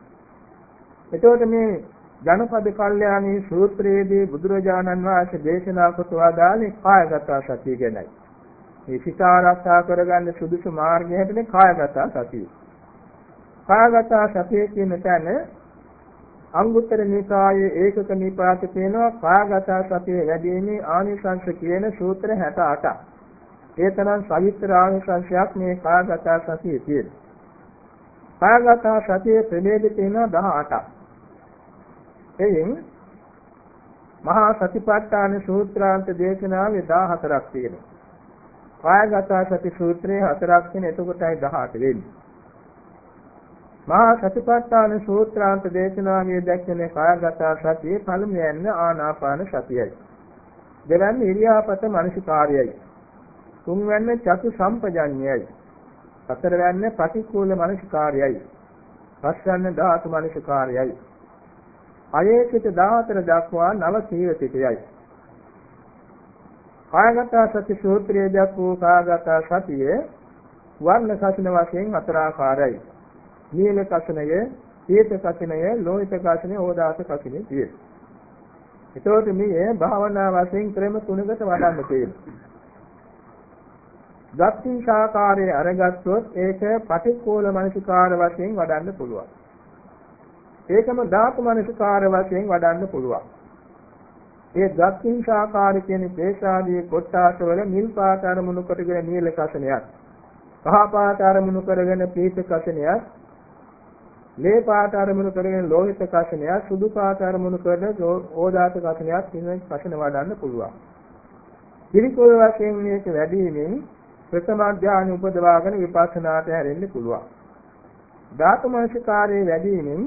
එතකොට මේ ජනපද කල්යාණී සූත්‍රයේදී බුදුරජාණන් වහන්සේ දේශනා කොට වදාළේ කායගත සතිය ගැනයි. මේ සිත ආරක්ෂා කරගන්න සුදුසු මාර්ගය හැටිනේ කායගත සතිය. කායගත සතිය කියන තැන අංගුත්තර නිකායේ ඒකක නිපාත තියෙනවා කායගත සතිය වැඩිීමේ ආනිසංශ කියන සූත්‍ර 68ක්. ඒ තරම් සවිස්තර ආනිසංශයක් මේ කායගත සතියේ තියෙනවා. කායගත සතියේ ප්‍රභේද තියෙනවා 18ක්. එයින් මහා සතිපට්ඨාන සූත්‍රාන්ත දේශනාවේ 14ක් තියෙනවා. කායගත සති සූත්‍රයේ හතරක් තියෙන එතකොටයි 18 වෙන්නේ. මහා සතිපට්ඨාන සූත්‍රාන්ත දේශනාවේ දැක්වෙන කායගත සතියේ පළමුවෙන් ආනාපාන සතියයි. දෙවැන්න ඉරියාපත මනසිකාර්යයි. තුන්වැන්න චතු සම්පජඤ්ඤයයි. හතරවැන්න ප්‍රතිකූල මනසිකාර්යයි. පස්වැන්න ධාතු මනසිකාර්යයි. අයේ සිට 14 දක්වා නව සීවතිකයයි. කායගත සති සූත්‍රයේ දක්වූ කායගත සතියේ වර්ණ කසින වශයෙන් හතරාකාරයි. නීල කසිනය, පීත කසිනය, ලෝහිත කසිනය, ඕදාස කසිනය කියේ. එතකොට මේ භාවනා වශයෙන් ක්‍රම තුනකට වඩන්න තියෙනවා. ගත්ති ශාකාරයේ අරගත්තොත් ඒක පටික්කෝල මනසිකාර වශයෙන් වඩන්න පුළුවන්. ඒකම ධාතු මනසිකාර වශයෙන් වඩන්න පුළුවන්. ඒ දක්ෂින්සාකාර කියන දේශාදී කොටාසවල නිල් පාට අරමුණු කරගෙන නිල කසනයක්. කහ පාට අරමුණු කරගෙන පීත කසනයක්. ලේ පාට අරමුණු කරගෙන ලෝහිත කසනයක්. සුදු පාට අරමුණු කරගෙන ඕදාත කසනයක් කියන කසන වඩන්න පුළුවන්. පිළිකුල් වශයෙන් මේක වැඩිමින් ප්‍රථම ඥාන උපදවාගෙන විපස්සනාට හැරෙන්න පුළුවන්. ධාතු මනසිකාරයේ වැඩිමින්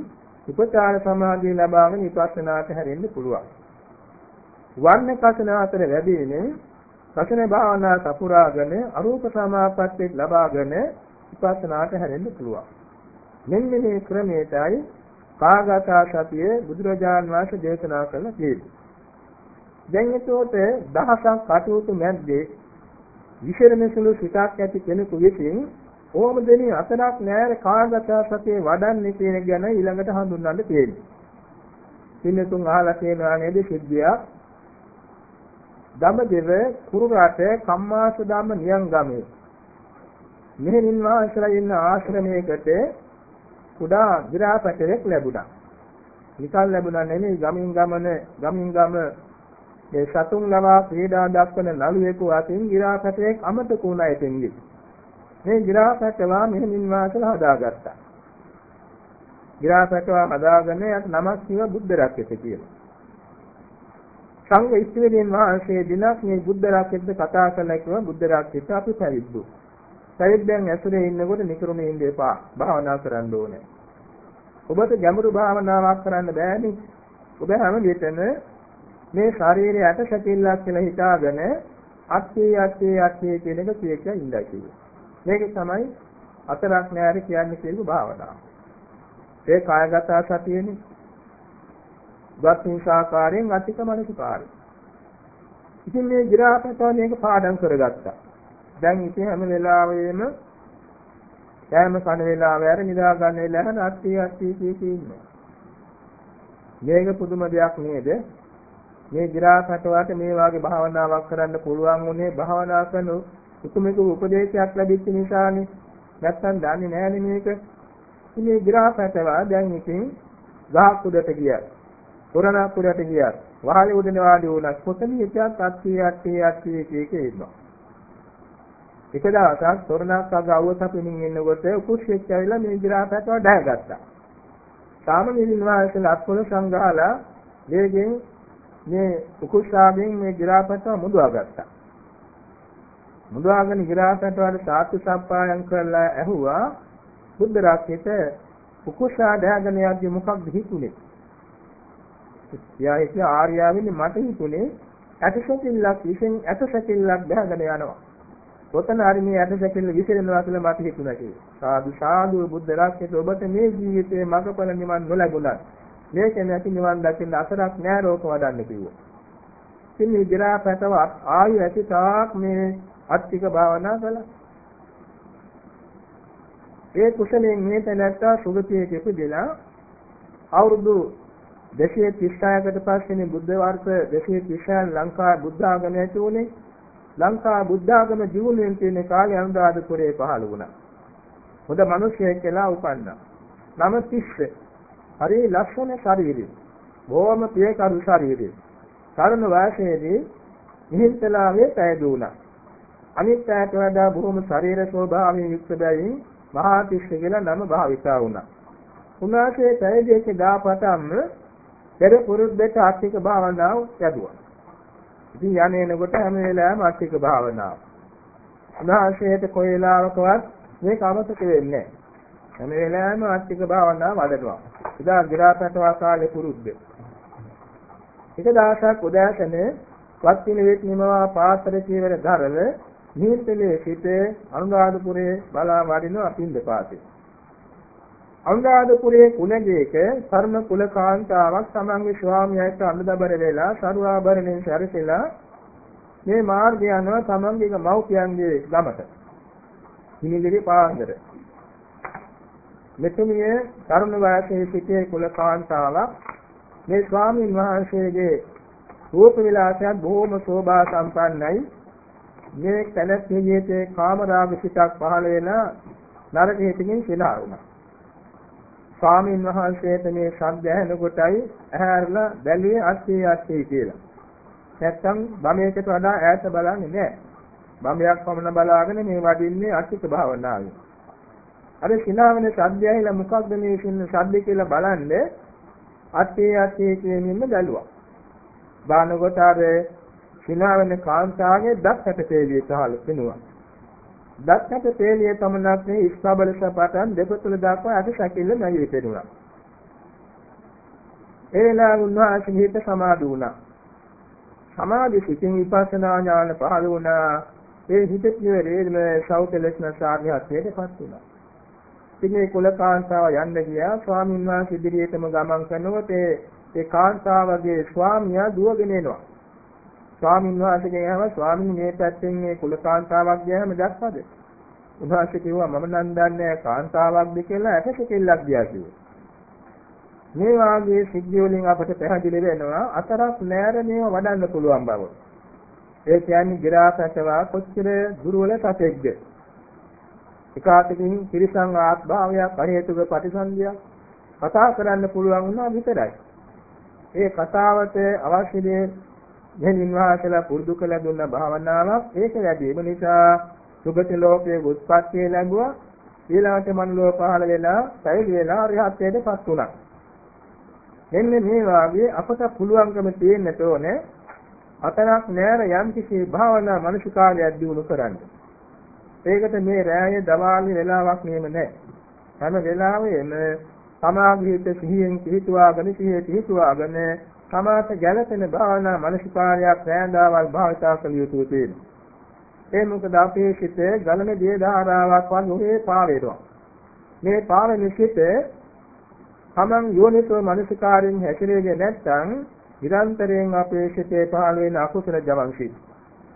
උපචාර සමාධිය ලබාගෙන විපස්සනාට හැරෙන්න පුළුවන්. වර්ණ කසන අතර වැඩිනේ කසන භාවනා සපුරාගෙන අරූප සමාපත්තිය ලබාගෙන විපස්සනාට හැරෙන්න පුළුවන්. මෙන්න මේ ක්‍රමයටයි කාගතා සතිය බුදුරජාන් වහන්සේ දේශනා කළ තියෙන්නේ. දැන් එතකොට දහසක් කටයුතු මැද්දේ විශේෂමසුළු සිතක් ඇති කෙනෙකු විසින් ඕම දෙනි අතරක් නෑර කාගත සතිය වඩන්නේ කියන ගැන ඊළඟට හඳුන්වන්න තියෙනවා. පින්නතුන් අහලා තියෙනවා නේද සිද්ධියක්? දඹදෙව කුරුරට කම්මාස ධම්ම නියංගමේ. මෙහෙණින් වාසලා ඉන්න ආශ්‍රමයකට කුඩා විරාපතරෙක් ලැබුණා. නිකන් ලැබුණා නෙමෙයි ගමින් ගමන ගමින් ගම මේ සතුන් ලවා ක්‍රීඩා දක්වන නළුවෙකු අතින් විරාපතරෙක් අමතක වුණා එතෙන්දී. මේ ගිරාපැටවා මෙහෙමින් වාසල හදාගත්තා. ගිරාපැටවා හදාගෙන යට නමක් කිව්වා බුද්ධ රක්කෙත කියලා. සංඝ ඉස්තිවිදෙන් වහන්සේ දිනක් මේ බුද්ධ රක්කෙත් කතා කරලා කිව්වා බුද්ධ රක්කෙත අපි පැවිද්දු. පැවිද්දෙන් ඇසුරේ ඉන්නකොට නිකරුම ඉන්න එපා. භාවනා කරන්න ඕනේ. ඔබට ගැඹුරු භාවනාවක් කරන්න බෑනේ. ඔබ හැම විටම මේ ශරීරයේ ඇට සැකිල්ලක් කියලා හිතාගෙන අත්ථේ අත්ථේ අත්ථේ කියන එක කිය කිය ඉඳලා කිව්වා. මේක තමයි අතරක් නෑර කියන්නේ කියපු භාවනාව. ඒ කායගත සතියනේ. ගත්ින්සාකාරයෙන් අතික මනසිකාරය. ඉතින් මේ ගිරාපතෝ මේක පාඩම් කරගත්තා. දැන් ඉතින් හැම වෙලාවෙම කෑම කන වෙලාව ඇර නිදා ගන්න වෙලාව හැම අත්ටි අත්ටි කී කී ඉන්නවා. මේක පුදුම දෙයක් නේද? මේ ගිරාපතවට මේ වාගේ භාවනාවක් කරන්න පුළුවන් උනේ භාවනා කරන උතුමෙකු උපදේශයක් ලැබිච්ච නිසානේ. නැත්තම් දන්නේ නැහැනේ මේක. ඉතින් මේ ග්‍රහපතවා දැන් ඉතින් ගහක් උඩට ගියා. තොරණක් උඩට ගියා. වහලේ උඩන වාඩි වුණා. කොතනින් හිටියත් අත්ටි අත්ටි අත්ටි කීකේ ඉන්නවා. එක දවසක් තොරණක් අග අවුව සපෙමින් ඉන්නකොට කුෂ්‍යෙක් ඇවිල්ලා මේ ග්‍රහපතව ඩහගත්තා. සාමනීලින් වාසල අත්කොල සංගාලා වේගෙන් මේ උකුස්සාගෙන් මේ ග්‍රහපතව මුදවා ගත්තා. මුදාගෙන ඉගරාසට වල සාතු සප්පායම් කරලා ඇහුවා බුද්ධ රාජ්‍යෙට කුකුසා දයාගෙන යද්දි මොකක්ද හිතුනේ? එයා හිතුවේ ආර්යාවෙනි මට හිතුනේ ඇටසැකිල්ලක් විසින් ඇටසැකිල්ලක් දයාගෙන යනවා. ඔතන හරි මේ ඇටසැකිල්ල විසිරෙනවා කියලා මට හිතුණා කියලා. සාදු සාදු බුද්ධ රාජ්‍යෙට ඔබට මේ ජීවිතේ මඟපල නිවන් නොලැබුණා. මේක නැති නිවන් දකින්න අසරක් නෑ රෝග වඩන්න කිව්වා. ඉතින් මේ දිරාපතව ආයු ඇති තාක් මේ අත්තික භාවනා කළා. ඒ කුසලයෙන් මේ තැනත්තා සුගතියේ ඉපදෙලා අවුරුදු 236කට පස්සේනේ බුද්ධ වර්ෂ 236 ලංකාවේ බුද්ධ ආගම ඇති වුණේ. ලංකාවේ බුද්ධ ආගම ජීවුණෙන් තියෙන කාලේ අනුරාධපුරේ පහළ වුණා. හොඳ මිනිසෙක් කියලා උපන්නා. නම තිස්ස. හරි ලක්ෂණ ශරීරය. බොහොම පියකරු ශරීරය. තරුණ වයසේදී මිහින්තලාවේ පැයදුණා. අනිත් අයට වඩා බොහොම ශරීර ස්වභාවයෙන් යුක්ත බැවින් මහා තිස්ස කියලා නම භාවිතා වුණා. උන්වහන්සේ පැයදීක දාපටම පෙර පුරුද්දට ආර්ථික භාවනාව යදුවා. ඉතින් යන්නේනකොට හැම වෙලාවෙම ආර්ථික භාවනාව. උන්වහන්සේට කොයි වෙලාවකවත් මේක අමතක වෙන්නේ නැහැ. හැම වෙලාවෙම ආර්ථික භාවනාව වඩනවා. ඉදා ගිරාපට වාසාලේ පුරුද්ද. එක දවසක් උදෑසන වත් පිළිවෙත් නිමවා පාත්‍ර චීවර ධරල නිහිතලේ සිට අනුරාධපුරේ බලා වඩින අපින්ද පාතේ. අනුරාධපුරයේ කුලජේක ධර්ම කුල කාන්තාවක් තමන්ගේ ස්වාමියාට අනුදබර වෙලා සරුවාභරණයෙන් සැරසෙලා මේ මාර්ගය යනවා තමන්ගේ මව්පියන්ගේ ගමට. හිමිදිරි පාන්දර. මෙතුමිය තරුණ වයසේ සිටේ කුල කාන්තාවක් මේ ස්වාමීන් වහන්සේගේ රූප විලාසයත් බොහොම ශෝභා සම්පන්නයි. මේ තැනත් ජීවිතේ කාමරාග සිතක් පහළ වෙන නරක හිතකින් සිනා වුණා. ස්වාමීන් වහන්සේට මේ ශබ්ද ඇහෙනකොටයි ඇහැරලා බැලුවේ අස්සී අස්සී කියලා. නැත්තම් බමයකට වඩා ඈත බලන්නේ නැහැ. බමයක් පමණ බලාගෙන මේ වඩින්නේ අසිත භාවනාවේ. අර සිනාවන ශබ්දය ඇහිලා මොකක්ද මේ සින්න ශබ්ද කියලා බලන්නේ අස්සී අස්සී කියමින්ම බැලුවා. බානකොට අර සිනාවන කාන්තාවගේ දත් හැට තේලිය තහල වෙනවා. දත්කට තේලිය පමණක් නෙවෙයි ඉස්බබල සපතන් දෙපතුල දක්වා අද සැකිල්ල නැගී පෙනුණා. ඒ වෙලාව උන්වහන්සේ හිත සමාධි වුණා. සමාධි සිතින් විපස්සනා ඥාන පහළ වුණා. ඒ හිත පියවරේම සෞත ලක්ෂණ සාධ්‍යත්වයටපත් වුණා. ඉතින් මේ කුලකාන්තාව යන්න ගියා ස්වාමීන් වහන්සේ ඉදිරියටම ගමන් කරනකොට ඒ කාන්තාවගේ ස්වාමියා දුවගෙන එනවා. ස්වාමීන් වහන්සේගෙන් අහනවා ස්වාමීන් මේ පැත්තෙන් මේ කුලකාන්තාවක් ගියාම දැක්කද? උන්වහන්සේ කිව්වා මම නම් දන්නේ කාන්තාවක්ද කියලා ඇටසෙකෙල්ලක් ගියා කිව්වා. මේ වාගේ සිද්ධි වලින් අපට පැහැදිලි වෙනවා අතරක් නෑර මේව වඩන්න පුළුවන් බව. ඒ කියන්නේ ගිරාසටවා කොච්චර දුර්වල සතෙක්ද? එකාතකින් ත්‍රිසං ආත්භාවයක් අහේතුක ප්‍රතිසන්දියක් කතා කරන්න පුළුවන් වුණා විතරයි. ඒ කතාවට අවශ්‍ය දේ මෙහෙණින් වාසලා පුරුදු කළ දුන්න භාවනාවක් ඒක වැඩිම නිසා සුගති ලෝකයේ උත්පත්තිය ලැබුවා. ඊළඟට මනුලෝ පහළ වෙලා පැවිදි වෙලා අරිහත්ත්වයටපත් වුණා. මෙන්න මේ වාගේ අපට පුළුවන්කම තියෙන්නට ඕනේ අතරක් නෑර යම් කිසි භාවනා මනසිකාරයක් දිනු කරන්න. ඒකට මේ රැයේ දවාලි වෙලාවක් නෙම නෑ. හැම වෙලාවෙම සමාධියට සිහියෙන් පිහිටුවාගෙන සිහිය පිහිටුවාගෙන සමාත ගැළපෙන භාවනා මනසිකාරයක් රැඳාවල් භාවිතා කළ යුතු තියෙනවා. ඒ මොකද අපේ සිතේ ගලන දිය ධාරාවක් වගේ ඔහේ පාවෙනවා. මේ පාවෙන සිත තමන් යෝනිසෝ මනසිකාරයෙන් හැසිරෙන්නේ නැත්නම් නිරන්තරයෙන් අපේ සිතේ පහළ වෙන අකුසල ජවන් සිත්.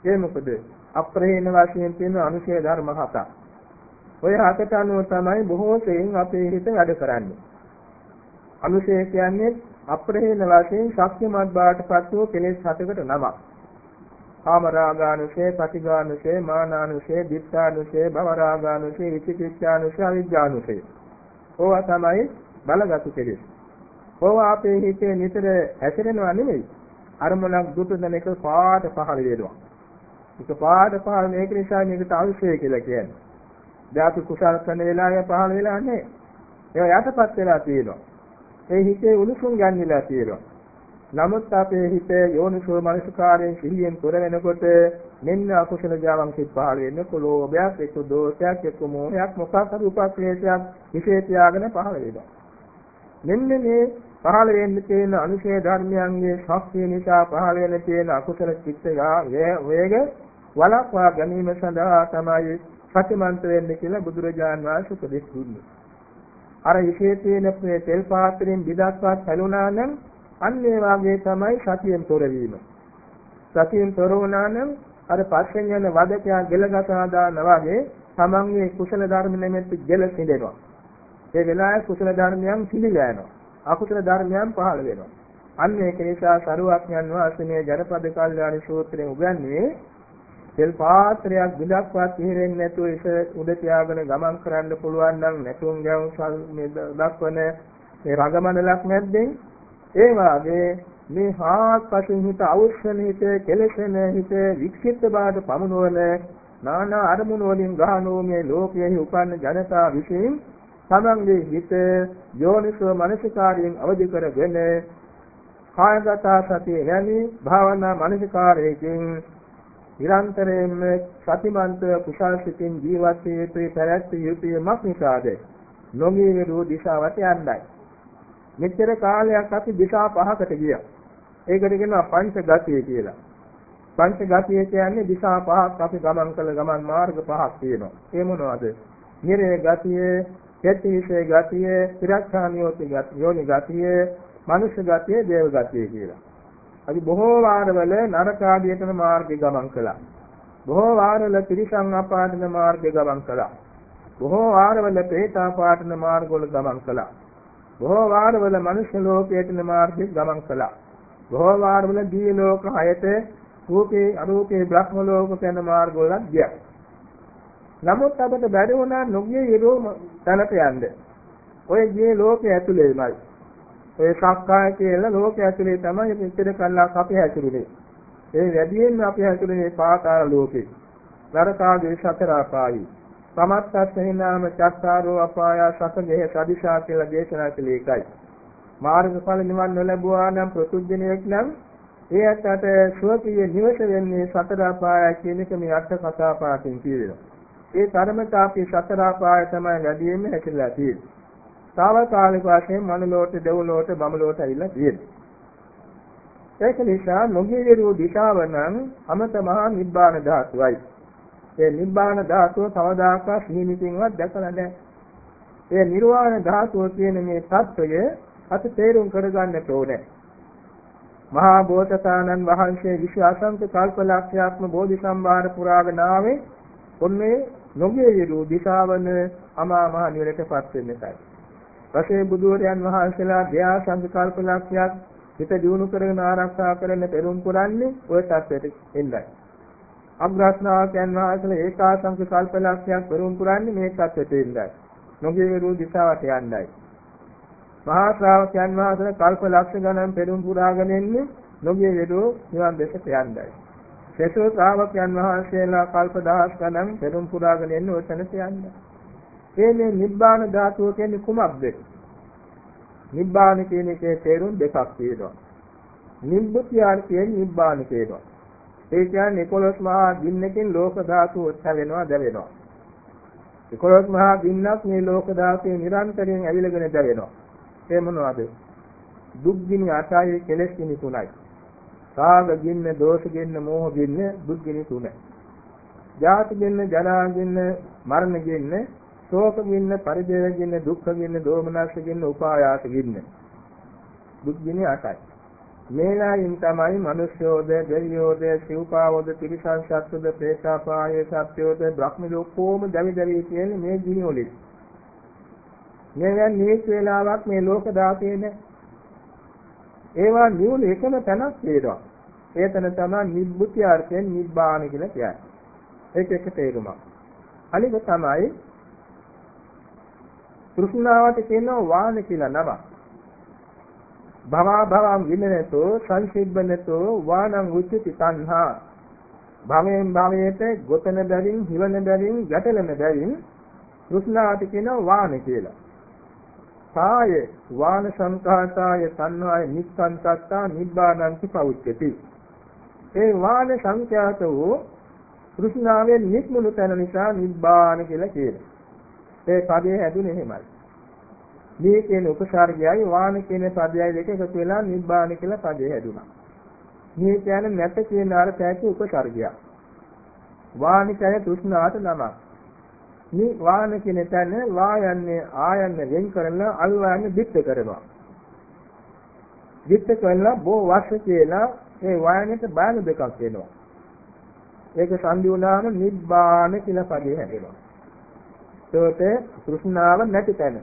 ඒ මොකද අප්‍රහේන වශයෙන් තියෙන අනුශේධ ධර්ම හතක්. ඔය හතට අනුව තමයි බොහෝ සෙයින් අපේ හිත වැඩ කරන්නේ. අනුශේධ කියන්නේ අප්‍රහේන වශයෙන් ශක්තිමත් බාටපත් වූ කෙලෙස් හතකට නමක්. කාමරාගානුසේ, පටිඝානුසේ, මානානුසේ, දිත්තානුසේ, භවරාගානුසේ, විචිකිච්ඡානුසේ, අවිජ්ජානුසේ. ඕවා තමයි බලගත් කෙලෙස්. ඕවා අපේ හිතේ නිතර හැසිරෙනවා නෙමෙයි. අරමුණක් දුටුදන එක පාට පහළ වෙනවා. ඒක පාට පහළ මේක නිසා මේකට අවශ්‍යයි කියලා කියන්නේ. දැන් අපි කුසල කරන වෙලාවේ පහළ වෙලා නැහැ. ඒවා යටපත් වෙලා තියෙනවා. ඒ හිතේ උණුසුම් ගන්නලා තියෙනවා. නමුත් අපේ හිතේ යෝනිසෝ මනසකාරයෙන් සිහියෙන් තොර වෙනකොට මෙන්න අකුසල ජාවම් සිත් පහළ වෙන කොලෝභයක් එක්ක දෝෂයක් එක්ක මෝහයක් මොකක් හරි උපක්ලේශයක් විශේෂ ත්‍යාගන පහළ වෙනවා. මෙන්න මේ පහළ වෙන්න තියෙන අනුශේ ධර්මයන්ගේ ශක්තිය නිසා පහළ වෙන තියෙන අකුසල චිත්තය වේග වලක්වා ගැනීම සඳහා තමයි සතිමන්ත වෙන්න කියලා බුදුරජාන් වහන්සේ උපදෙස් දුන්නේ. අර විශේෂයෙන් තෙල් පාත්‍රයෙන් බිදක්වත් හැලුණා නම් අන්න ඒ වාගේ තමයි සතියෙන් තොර වීම. සතියෙන් තොර වුණා නම් අර පස්සෙන් යන වදකයා ගෙලගසා දාන වගේ තමන්ගේ කුසල ධර්ම නෙමෙත් ගෙල සිඳෙනවා. ඒ වෙලාවේ කුසල ධර්මයන් සිඳිලා යනවා. අකුසල ධර්මයන් පහළ වෙනවා. අන්න ඒක නිසා සරුවක්ඥන් වහන්සේ මේ ජනපද කල්යාණ සූත්‍රයෙන් උගන්වන්නේ තෙල් පාත්‍රයක් බිලක්වත් ඉහිරෙන්නේ නැතුව ඉස උඩ තියාගෙන ගමන් කරන්න පුළුවන් නම් නැතුම් ගැවුම් මේ දක්වන මේ රඟමණලක් නැද්දෙන්? ඒ වාගේ මේ හාත්පසින් හිත අවශ්‍යන හිත කෙලෙසෙන හිත වික්ෂිප්ත බවට පමුණවන නානා අරමුණු වලින් ගහනෝ මේ ලෝකයේ උපන්න ජනතා විසින් තමන්ගේ හිත යෝනිසෝ මනසිකාරයෙන් අවදි කරගෙන කායගත සතිය යැනි භාවනා මනසිකාරයෙන් නිරන්තරයෙන්ම සතිමන්ත කුසල් සිතින් ජීවත් වේ යුතුයි පැවැත්විය යුතුයි මක් නිසාද නොගිය වූ දිශාවට යන්නයි මෙච්චර කාලයක් අපි දිශා පහකට ගියා ඒකට කියනවා පංච ගතිය කියලා. පංච ගතිය කියන්නේ දිශා පහක් අපි ගමන් කළ ගමන් මාර්ග පහක් තියෙනවා. ඒ මොනවද? නිරේ ගතිය, චේතිසේ ගතිය, තිරක්ඛානියෝති ගතිය, යෝනි ගතිය, මනුෂ්‍ය ගතිය, දේව ගතිය කියලා. අපි බොහෝ වාරවල නරක ආදියටම මාර්ගය ගමන් කළා. බොහෝ වාරවල ත්‍රිසං අපාදන මාර්ගය ගමන් කළා. බොහෝ වාරවල ප්‍රේතාපාදන මාර්ගවල ගමන් කළා. බොහෝ වාරවල මනුෂ්‍ය ලෝකයට මාර්ගය ගමන් කළා. බොහෝ වාරවල දී ලෝක හයට රූපේ අරූපේ බ්‍රහ්ම ලෝක යන මාර්ගවලත් ගියා. නමුත් අපට බැරි වුණා නොගිය ඊරෝ තැනට යන්න. ඔය ගියේ ලෝකයේ ඇතුළේමයි. ඔය සක්කාය කියලා ලෝකයේ ඇතුළේ තමයි මෙච්චර කල්ලාක් අපි හැසිරුනේ. ඒ වැඩියෙන්ම අපි හැසිරුනේ පාතාල ලෝකේ. නරකාගේ සතර අපායි. සමත්තස්සේනාම චත්තාරෝ අපාය සසගෙහ සදිශා කියලා දේශනා කළේ ඒකයි. මාර්ගඵල නිවන් නොලැබුවා නම් ප්‍රතුජ්ජනයක් නම් ඒ අතට සුවපිය නිවස වෙන්නේ සතර අපාය කියන එක මේ අට කතා පාඨයෙන් කියනවා. ඒ ධර්මත අපි සතර අපාය තමයි වැඩියෙන්ම හැසිරලා තියෙන්නේ. తాවකාලික වශයෙන් මනලෝට දෙවලෝට බමලෝට ඇවිල්ලා තියෙනවා. ඒක නිසා නොගියදීරු දිශාව නම් අමත මහා නිබ්බාන ධාතුවයි. ඒ නිබ්බාන ධාතුව කවදාකවත් නිමිතින්වත් දැකලා නැහැ. ඒ නිර්වාණ ධාතුව කියන මේ தত্ত্বය අපි තේරුම් කරගන්න ඕනේ. මහා බෝසතාණන් වහන්සේ විශ්වාසන්ත කල්පලක්ෂ්‍යාත්ම බෝධි සම්භාර පුරාගෙන ආවේ ඔන්නේ නොගියදීරු දිශාවන අමා මහ නිවලටපත් වෙන්නටයි. පසේ බුදුරයන් වහන්සේලා දයා සංකල්ප ලක්ෂයක් හිත දියුණු කරගෙන ආරක්ෂා කරන්න පෙරම් පුරන්නේ ওই තත්ත්වයට එන්නයි. අග්‍රස්නාවකයන් වහන්සේලා ඒකාසංක කල්ප ලක්ෂයක් පෙරම් පුරන්නේ මේ තත්ත්වයට එන්නයි. නොගේ විරු දිශාවට යන්නයි. මහා ශ්‍රාවකයන් වහන්සේ කල්ප ලක්ෂ ගණන් පෙරම් පුරාගෙන ඉන්නේ නොගිය වේදෝ නිවන් දෙසට යන්නයි. සේසෝ ශ්‍රාවකයන් වහන්සේලා කල්ප දහස් ගණන් පෙරම් පුරාගෙන ඉන්නේ ඔය තැනට යන්නයි. ඒ මේ නිබ්බාන ධාතුව කියන්නේ කුමක්ද? නිබ්බාන කියන එකේ තේරුම් දෙකක් තියෙනවා. නිබ්බුතියන් නිබ්බාන කියනවා. ඒ කියන්නේ 11 මහා ගින්නකින් ලෝක ධාතුව උත්සවෙනවා දැවෙනවා. 11 මහා ගින්නක් මේ ලෝක ධාතුවේ නිරන්තරයෙන් ඇවිලගෙන දැවෙනවා. ඒ මොනවද? දුක් ගිනි අටයි කෙලෙස් ගිනි තුනයි. රාග ගින්න, දෝෂ ගින්න, මෝහ ගින්න, දුක් ගිනි තුනයි. ජාති ගින්න, ජරා ගින්න, මරණ ගින්න, ශෝක ගින්න, පරිදේව ගින්න, දුක්ඛ ගින්න, දෝමනස් ගින්න, උපායාස ගින්න. දුක් ගිනි අටයි. මේලායින් තමයි මිනිස්යෝද, දෙවියෝද, සිව්පාවෝද, තිරිසන් සත්ත්වද, ප්‍රේතාපායේ සත්ත්වයෝද, බ්‍රහ්ම ලෝකෝම දවි දවි කියන්නේ මේ ගිනි වලින්. මේවෙන් නිවිස් වේලාවක් මේ ලෝක ධාතයේ නැහැ. ඒවා නිවුන එකම තැනක් වේදවා. ඒ තැන තමයි නිබ්බුති අර්ථයෙන් නිබ්බාන කියලා කියන්නේ. ඒක එක තේරුමක්. අනික තමයි කෘෂ්ණාවට කියනවා වාන කියලා නම. භවා භවම් විනනතෝ සංසිබ්බනතෝ වානං උච්චති තණ්හා. භවයෙන් භවයට ගොතන බැවින්, හිවන බැවින්, ගැටලෙන බැවින් කෘෂ්ණාවට කියනවා වාන කියලා. කාය වාන සංඛාතාය සංවාය නිස්සංකත්තා නිබ්බානන්ති පෞච්චති ඒ වාන සංඛ්‍යාත වූ කෘෂ්ණාවෙන් නික්මුණු තැන නිසා නිබ්බාන කියලා කියනවා ඒ පදේ හැදුනේ එහෙමයි මේ කියන උපසර්ගයයි වාන කියන පදයයි දෙක එකතු වෙලා නිබ්බාන කියලා පදේ හැදුනා මේ කියන්නේ නැත කියන අර්ථයක උපසර්ගයක් වානිකය තෘෂ්ණාට නමක් මේ වාහන කියන තැන වායන්නේ ආයන්න වෙන් කරලා අල්වාන්නේ දිත්ත කරනවා. දිත්ත කරලා බෝ වස්ස කියලා ඒ වායනයට බාන දෙකක් වෙනවා. ඒක සංදි වුණාම නිබ්බාන කියලා පදේ හැදෙනවා. ඒකට තෘෂ්ණාව නැති තැන.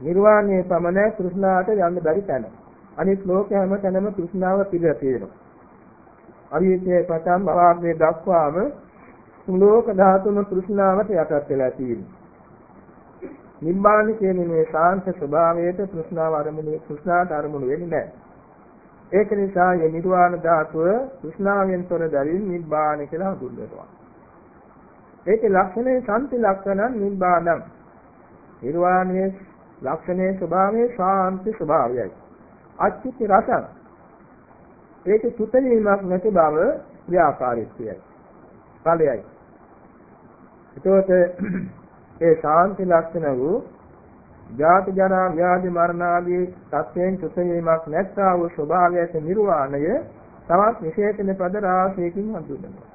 නිර්වාණය පමණ තෘෂ්ණාවට යන්න බැරි තැන. අනිත් ලෝක හැම තැනම තෘෂ්ණාව පිළිලා තියෙනවා. අවිද්‍යාවේ පටන් භවග්නේ දක්වාම ලෝක ධාතුන තෘෂ්ණාවට යටත් වෙලා තියෙනවා. නිබ්බාන කියන්නේ මේ ශාන්ත ස්වභාවයට තෘෂ්ණාව අරමුණු තෘෂ්ණාට අරමුණු වෙන්නේ නැහැ. ඒක නිසා මේ නිර්වාණ ධාතුව තෘෂ්ණාවෙන් තොර දරින් නිබ්බාන කියලා හඳුන්වනවා. ඒකේ ලක්ෂණේ සම්ති ලක්ෂණං නිබ්බානං. නිර්වාණයේ ලක්ෂණේ ස්වභාවයේ ශාන්ති ස්වභාවයයි. අච්චිති රසං. ඒකේ සුතලීමක් නැති බව ව්‍යාපාරිත්වයයි. ඵලයයි. එතකොට ඒ ශාන්ති ලක්ෂණ වූ ජාති ජරා ව්‍යාධි මරණ ආදී සත්‍යයෙන් සුතලීමක් නැත්තා වූ ස්වභාවයට නිර්වාණය තවත් විශේෂණ පද රාශියකින් හඳුන්වනවා.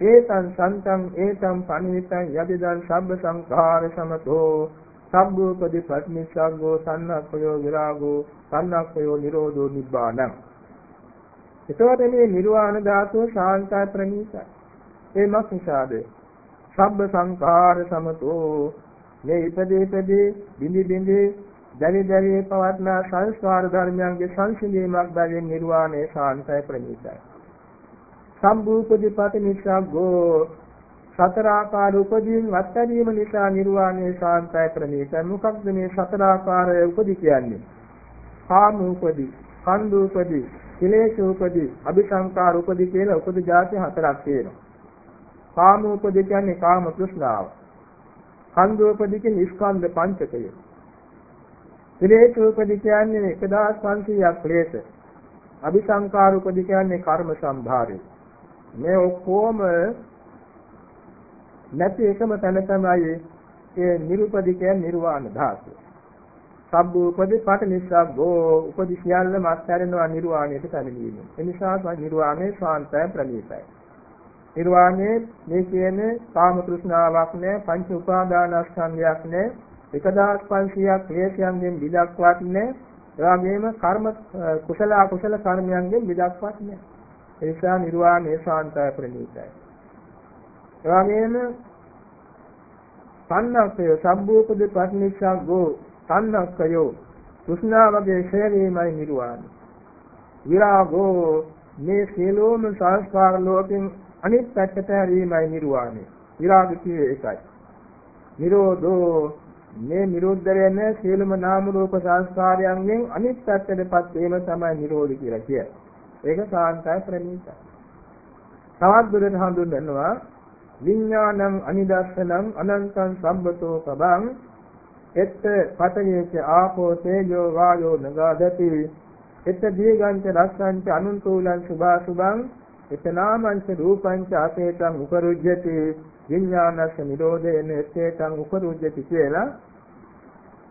ඒතං සන්තං ඒතං පනිවිතං යදිදං සබ්බ සංඛාර සමතෝ සබ්බෝපදී පටිනිස්සග්ගෝ සන්නක්ඛයෝ විරාගෝ සන්නක්ඛයෝ නිරෝධෝ නිබ්බානං. එතකොට මේ නිර්වාණ ධාතුව ශාන්තයි ප්‍රණීතයි. ඒ මක් නිසාද? සබ්බ සංඛාර සමතෝ. මේ ඉපදී ඉපදී බිඳි බිඳි දැරි දැරි පවත්නා සංස්කාර ධර්මයන්ගේ සංසිඳීමක් බැවින් නිර්වාණය ශාන්තයි ප්‍රණීතයි. සම්භූපදීපටි නිස්සග්ගෝ. සතර ආකාර උපදීන් වත්තරීම නිසා නිර්වාණය සාන්තය ප්‍රමේය මොකක්ද මේ සතර ආකාරය උපදී කියන්නේ? කාම උපදී කන්ද උපදී කෙලේශ උපදී අபிසංකාර උපදී කියලා උපදී જાති හතරක් තියෙනවා. කාම උපදී කියන්නේ කාම තෘෂ්ණාව. කන්ද උපදී කියන්නේ ස්කන්ධ පංචකය. කෙලේශ උපදී කියන්නේ 1500ක් ක්ලේශ. අபிසංකාර උපදී කියන්නේ කර්ම සම්භාරය. මේ ඔක්කොම නැති එකම තැන තමයි ඒ නිරුපදිකය නිර්වාණ ධාතුව. සබ්බ උපදී පාට නිස්සග්ගෝ උපදී සියල්ලම අත්හැරෙනවා නිර්වාණයට පැමිණීම. ඒ නිසා නිර්වාණය ශාන්තය ප්‍රණීතයි. නිර්වාණය මේ කියන්නේ කාම තෘෂ්ණාවක් නෑ පංච උපාදානස්කන්ධයක් නෑ 1500ක් ක්ලේශයන්ගෙන් විදක්වත් නෑ ඒ වගේම කර්ම කුසල අකුසල කර්මයන්ගෙන් විදක්වත් නෑ ඒ නිසා නිර්වාණය ශාන්තය ප්‍රණීතයි ඒ වගේම සන්නක්කය සම්බෝපද ප්‍රතිනිස්සග්ගෝ සන්නක්කයෝ කෘෂ්ණාවගේ ශේරීමයි නිර්වාණය. විරාගෝ මේ සියලුම සංස්කාර ලෝකෙන් අනිත් පැත්තට හැරීමයි නිර්වාණය. විරාග කියේ ඒකයි. නිරෝධෝ මේ නිරෝධ වෙන සියලුම නාම රූප සංස්කාරයන්ගෙන් අනිත් පැත්තටපත් වීම තමයි නිරෝධ කියලා කියන්නේ. ඒක සාන්තය ප්‍රණීතයි. තවත් දුරට හඳුන්වනවා විඥානං අනිදස්සනං අනන්තං සම්බතෝ පබං එත් පතයේච ආපෝ තේජෝ වායෝ නගාදති එත් දීගංච රස්සංච අනුන්තූලං සුභා සුභං එතනාමංච රූපංච අපේතං උපරුජ්ජති විඥානස්ස නිරෝධේන එතේතං උපරුජ්ජති කියලා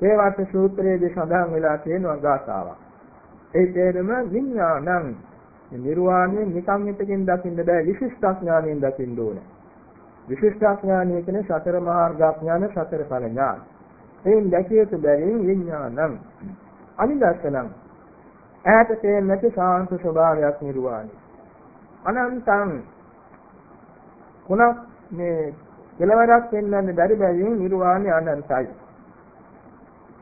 ඒවත් සූත්‍රයේදී සඳහන් වෙලා තියෙනවා ගාථාවක්. ඒ තේරුම විඥානං නිර්වාණය නිකම් හිතකින් දකින්න බෑ විශිෂ්ට ඥානයෙන් දකින්න ඕනේ. විශිෂ්ඨඥානය කියන්නේ සතර මාර්ගඥාන සතර ඵල ඥාන. එයින් දැකිය යුතු බැවින් විඥානං අනිදස්සනං ඈත තේන්නේ නැති සාන්ත ස්වභාවයක් නිර්වාණය. අනන්තං කුණක් මේ කෙලවරක් පෙන්වන්න බැරි බැවින් නිර්වාණය අනන්තයි.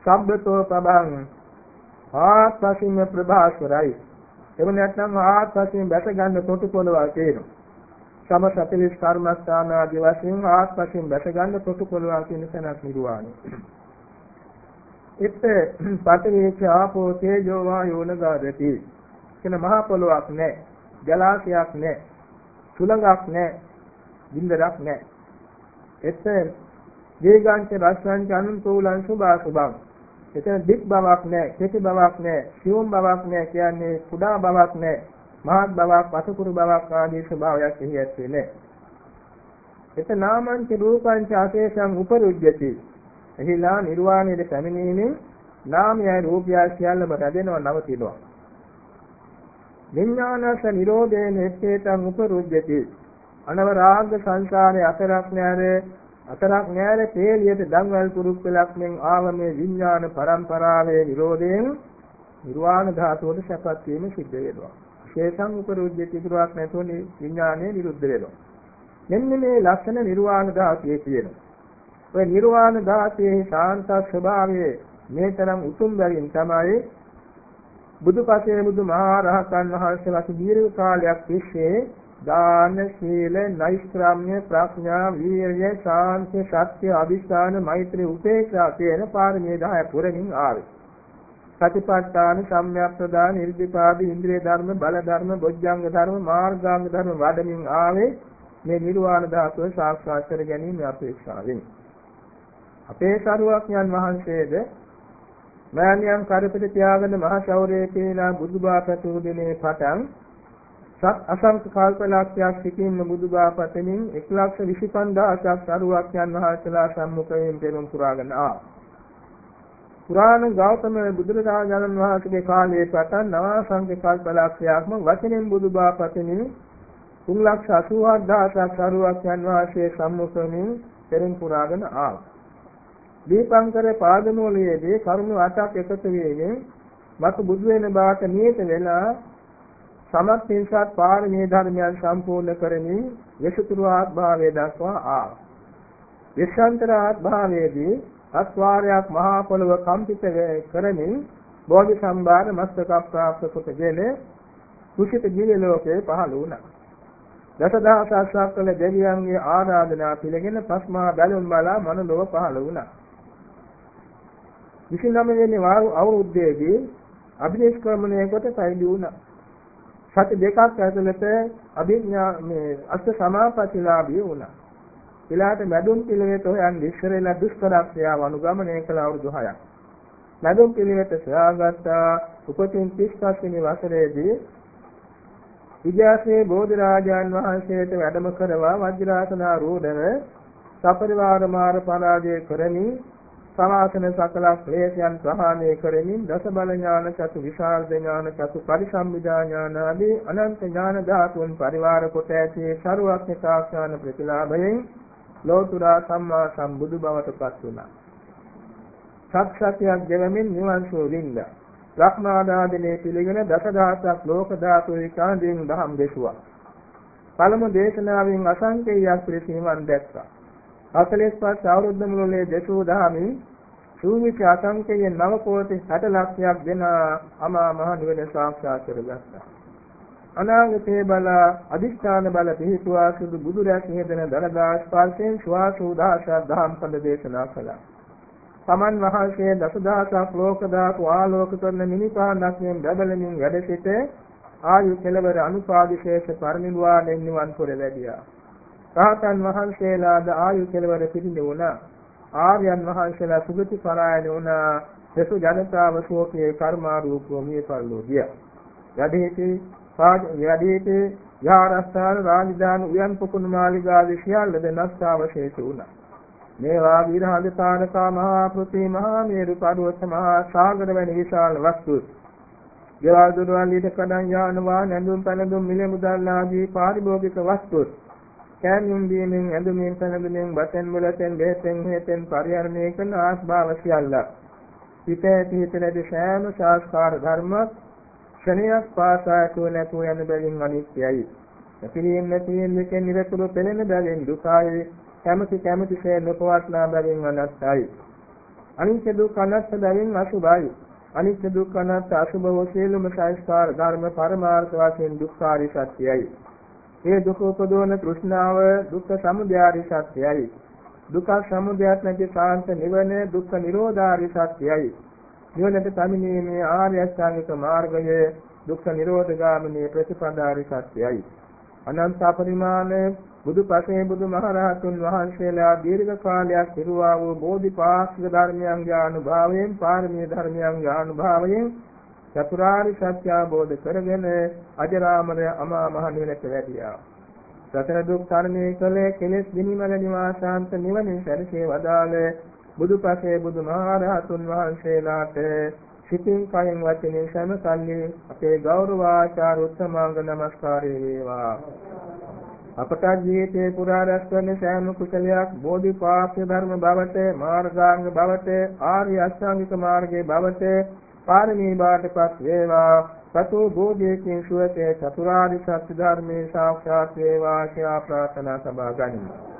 සබ්බතෝ පබං ආත්මසින්ම ප්‍රභාස්වරයි. එවන නැත්නම් ආත්මසින් බැස ගන්න තොටු පොළවල් තියෙනවා. සම සතලිස් කර්මස්ථාන ආදී වශයෙන් ආස්පසින් බැස ගන්න ප්‍රතිපලවා කියන තැනක් නිර්වාණය. ඉත පඨවේච ආපෝ තේජෝ වායෝ නගාදති කියන මහ පොළොවක් නැහැ. ජලාශයක් නැහැ. සුළඟක් නැහැ. බින්දරක් නැහැ. එත වේගාංච රස්සංච අනුන්තෝලං සුභා සුභං එතන දික් බවක් නැහැ, කෙටි බවක් නැහැ, සියුම් බවක් නැහැ කියන්නේ කුඩා බවක් නැහැ. මහත් බවක් වසකුරු බවක් ආදී ස්වභාවයක් එහි ඇත්තේ නැහැ. එත නාමංච රූපංච අශේෂං උපරුජ්ජති. එහිලා නිර්වාණයට පැමිණීමෙන් නාමයයි රූපයයි සියල්ලම රැඳෙනව නවතිනවා. විඥානස නිරෝධේන එත්තේතං උපරුජ්ජති. අනවරාග සංසාරේ අතරක් නැර අතරක් නැර තේලියට දන්වැල් කුරුක් වෙලක් මෙන් ආව මේ විඥාන පරම්පරාවේ නිරෝධයෙන් නිර්වාණ ධාතුවට සැපත් වීම සිද්ධ වෙනවා. ශේෂං උපරුජ්ජති ඉතුරුවක් නැතුව විඥානය නිරුද්ධ වෙනවා. මෙන්න මේ ලක්ෂණ නිර්වාණ ධාතුවේ තියෙනවා. ඔය නිර්වාණ ධාතුවේ ශාන්ත ස්වභාවයේ මේ තරම් උතුම් බැවින් තමයි බුදුපසේ බුදු මහා රහතන් වහන්සේ වගේ දීර්ඝ කාලයක් තිස්සේ දාන සීල නෛෂ්ක්‍රම්‍ය ප්‍රඥා වීර්ය ශාන්ති සත්‍ය අභිෂ්ඨාන මෛත්‍රී උපේක්ෂා කියන පාරමී 10 පුරමින් ආවේ. සතිපට්ඨාන සම්‍යක් ප්‍රදාන ඉර්ධිපාද ඉන්ද්‍රිය ධර්ම බල ධර්ම බොජ්ජංග ධර්ම මාර්ගාංග ධර්ම වඩමින් ආවේ. මේ නිර්වාණ ධාතුව සාක්ෂාත් කර ගැනීම අපේක්ෂාවෙන්. අපේ සරුවක්ඥන් වහන්සේද මෑණියන් කරපිට තියාගෙන මහ ශෞර්යයේ පේනා බුදුබා පැතුරු දිනේ පටන් සත් අසංක කල්පලක්ෂයක් සිටින්න බුදුබා පතමින් 125000ක් සරුවක්ඥන් වහන්සේලා සම්මුඛයෙන් පෙරම් පුරාගෙන ආ. පුරාණ ගෞතම බුදුරජාණන් වහන්සේගේ කාලයේ පටන් නවාසංක කල්පලක්ෂයක්ම වචනෙන් බුදුබා පතමින් 384000ක් සරුවක්ඥන් වහන්සේ සම්මුඛයෙන් පෙරම් පුරාගෙන ආ. දීපංකර පාදමූලයේදී කරුණු අටක් එකතු වීමෙන් මතු බුදු වෙන බාට නියත වෙලා සමත් පින්සත් පාරමී ධර්මයන් සම්පූර්ණ කරමින් යසුතුරු ආත්භාවය දක්වා ආ. විශ්වන්තර ආත්භාවයේදී අස්වාරයක් මහා පොළව කම්පිත කරමින් බෝධි සම්භාර මස්තක ප්‍රාප්ත කොටගෙන කුසිත ජීව ලෝකේ පහළ වුණා. දසදහසක් කළ දෙවියන්ගේ ආරාධනා පිළිගෙන පස්මා බැලුම් බලා මනෝලව පහළ වුණා. 29 වෙනි අවුරුද්දේදී අභිනිෂ්ක්‍රමණය කොට පැවිදි වුණා. සති දෙකක් ඇතුළත අභිඥා මේ අෂ්ට සමාපත්තිලාභී වුණා. ඊළාට මැදුම් පිළිවෙත හොයන් ඉස්සරෙලා දුෂ්කරක්ෂයාව අනුගමනය කළ අවුරුදු 6ක්. මැදුම් පිළිවෙත සොයාගත් උපතින් 35 වෙනි වසරේදී විජාසේ බෝධිරාජාන් වහන්සේට වැඩම කරවා වජ්‍රාසනා රූಢව සපරිවාර මාර පරාජය කරමින් සමාසන සකල ක්ලේශයන් ප්‍රහාණය කරමින් දස බල ඥාන චතු විශාල ඥාන චතු පරිසම්විදා ඥාන ආදී අනන්ත ඥාන ධාතුන් පරිවාර කොට ඇති ਸਰවඥ සාක්ෂාන ප්‍රතිලාභයෙන් ලෝතුරා සම්මා සම්බුදු බවට පත් වුණා. සත් සත්‍යයක් ගෙවමින් නිවන් සුව වින්දා. ලක්මාදාදිනේ පිළිගෙන දසදහසක් ලෝක ධාතු විකාන්දීන් දහම් දෙසුවා. පළමු දේශනාවෙන් අසංකේයයක් පිළිසිනවන් දැක්කා. 45 අවුරුද්ද මුළුල්ලේ දසූ දහමින් සූවිසි අසංකේය නව කෝටි 60 ලක්ෂයක් දෙන අමා මහ නිවන සාක්ෂාත් කරගත්තා. අනාගතේ බල අදිෂ්ඨාන බල පිහිටුවා සුදු බුදු රැස් හේදන දරදා ස්පර්ශයෙන් ශ්වාසෝ දහසක් දහම් පද දේශනා කළා. සමන් වහන්සේ දසදහසක් ලෝක දාපු ආලෝක කරන මිනිපානක් මෙන් බබලමින් වැඩ සිට ආයු කෙලවර අනුපාදිශේෂ පරිනිර්වාණයෙන් නිවන් පුර වැඩියා. රහතන් වහන්සේලාද ආයු කෙලවර පිරිනි වුණා. ආර්යයන් වහන්සේලා සුගති පරායන වුණා. සසු ජනතාව ශෝකයේ කර්මාරූපව මිය පරලෝ ගියා. යදීති පාද යදීති යාරස්ථාන රාජධානි උයන් පොකුණු මාලිගාවේ සියල්ලද නැස්තාවශේෂ වුණා. මේවා විරහදතානකා මහා පෘථිවි මහා මේරු පර්වත මහා සාගර වැනි විශාල වස්තු. ගෙවල් දොරවල් ඊට කඩන් යාන වාහන ඇඳුම් පැළඳුම් මිල මුදල් ආදී පාරිභෝගික වස්තු කෑමෙන් බීමෙන් ඇඳුමින් පැළඳුමින් බතෙන් මුලතෙන් බෙහෙතෙන් හේතෙන් පරිහරණය කරන ආස්භාව සියල්ල පිටේ පිටේදී සෑම සංස්කාර ධර්ම ක්ෂණයක් පාසා තුව නැතුව යන බැවින් අනිත්‍යයි. පිළියෙන්න තියෙන එකෙන් නිරතුරු පෙළෙන බැවින් දුකයි කැමති කැමතිසේ නොපවත්නා බැවින් අනත්තයි. අනිත්‍ය දුක් අනත්ත බැවින් අසුභයි. අනිත්‍ය දුක් අනත්ත අසුභ වූ සියලුම සංස්කාර ධර්ම පරමාර්ථ වශයෙන් දුක්ඛාරි සත්‍යයි. ඒ දුක උපදවන තෘෂ්ණාව දුක්ඛ සමුදයාරි සත්‍යයි. දුක්ඛ සමුදයත් නැති සාන්ත නිවන දුක්ඛ නිරෝධාරි සත්‍යයි. නිවනට පැමිණීමේ ආර්ය අෂ්ටාංගික මාර්ගය දුක්ඛ නිරෝධගාමිනී ප්‍රතිපදාරි සත්‍යයි. අනන්ත පරිමාණ බුදුපසේ බුදුමහරහතුන් වහන්සේලා දීර්ඝ කාලයක් ඉරුවා වූ බෝධිපාක්ෂික ධර්මයන්ගේ අනුභවයෙන් පාරමී ධර්මයන්ගේ අනුභවයෙන් චතුරාර්ය සත්‍ය අවබෝධ කරගෙන අජරාමර අමා මහ නිවනට වැඩියා. සතර දුක් තරණය කළේ කෙලෙස් විනිමල නිවාසාන්ත නිවනින් සැරසේ වදාළ බුදුපසේ බුදුමහරහතුන් වහන්සේලාට සිතින් කයෙන් වචනේ සෑම කල්ලි අපේ ගෞරවාචාර උත්තමාංග නමස්කාරය වේවා. අපට ජීවිතේ පුරා රැස් කරන සෑම කුසලයක් බෝධිපාක්ෂ ධර්ම බවට මාර්ගාංග බවට ආර්ය අෂ්ටාංගික මාර්ගයේ බවට පාරමී බාටපත් වේවා සතු බෝධියකින් සුවසේ චතුරාර්ය සත්‍ය ධර්මයේ සාක්ෂාත් වේවා කියලා ප්‍රාර්ථනා සබා ගනිමු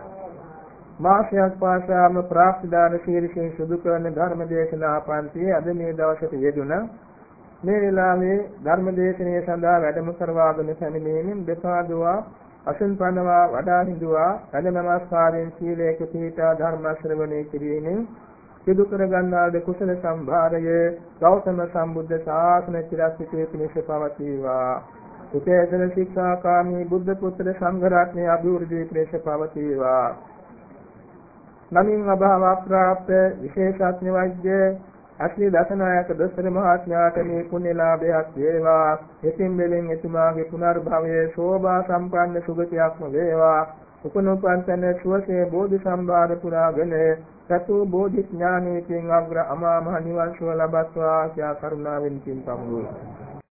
මාසයක් පාසාම ප්‍රාප්තිදාන ශීර්ෂයෙන් සිදු කරන ධර්ම දේශනා පන්තියේ අද මේ දවසට යෙදුණා. මේ වෙලාවේ ධර්ම දේශනාව සඳහා වැඩම කරවාගෙන පැමිණීමෙන් දෙපාදුවා අසුන් පනවා වඩා හිඳුවා රජ නමස්කාරයෙන් සීලයක පිහිටා ධර්ම ශ්‍රවණය කිරීමෙන් සිදු කර ගන්නාද කුසල සම්භාරය ගෞතම සම්බුද්ධ ශාසන චිරස්ථිතේ පිණිස පවතිවා. උපේසන ශික්ෂාකාමී බුද්ධ පුත්‍ර සංඝ රත්නයේ අභිවෘද්ධි පිණිස පවතිවා. නමින් අභාව ප්‍රාප්ත විශේෂඥ වෛද්‍ය අශ්‍රී දසනායක දොස්තර මහත්මයාට මේ පුණ්‍ය ලාභයක් වේවා. එතින් මෙලෙන් එතුමාගේ පුනර්භවයේ ශෝභා සම්පන්න සුගතියක්ම වේවා. උපනුපන් තැන සුවසේ බෝධි සම්භාර පුරාගෙන සතු බෝධි ඥානයෙන් අග්‍ර අමා මහ නිවන් සුව ලබත්වා ආශා කරුණාවෙන් පින් පමුණුවා.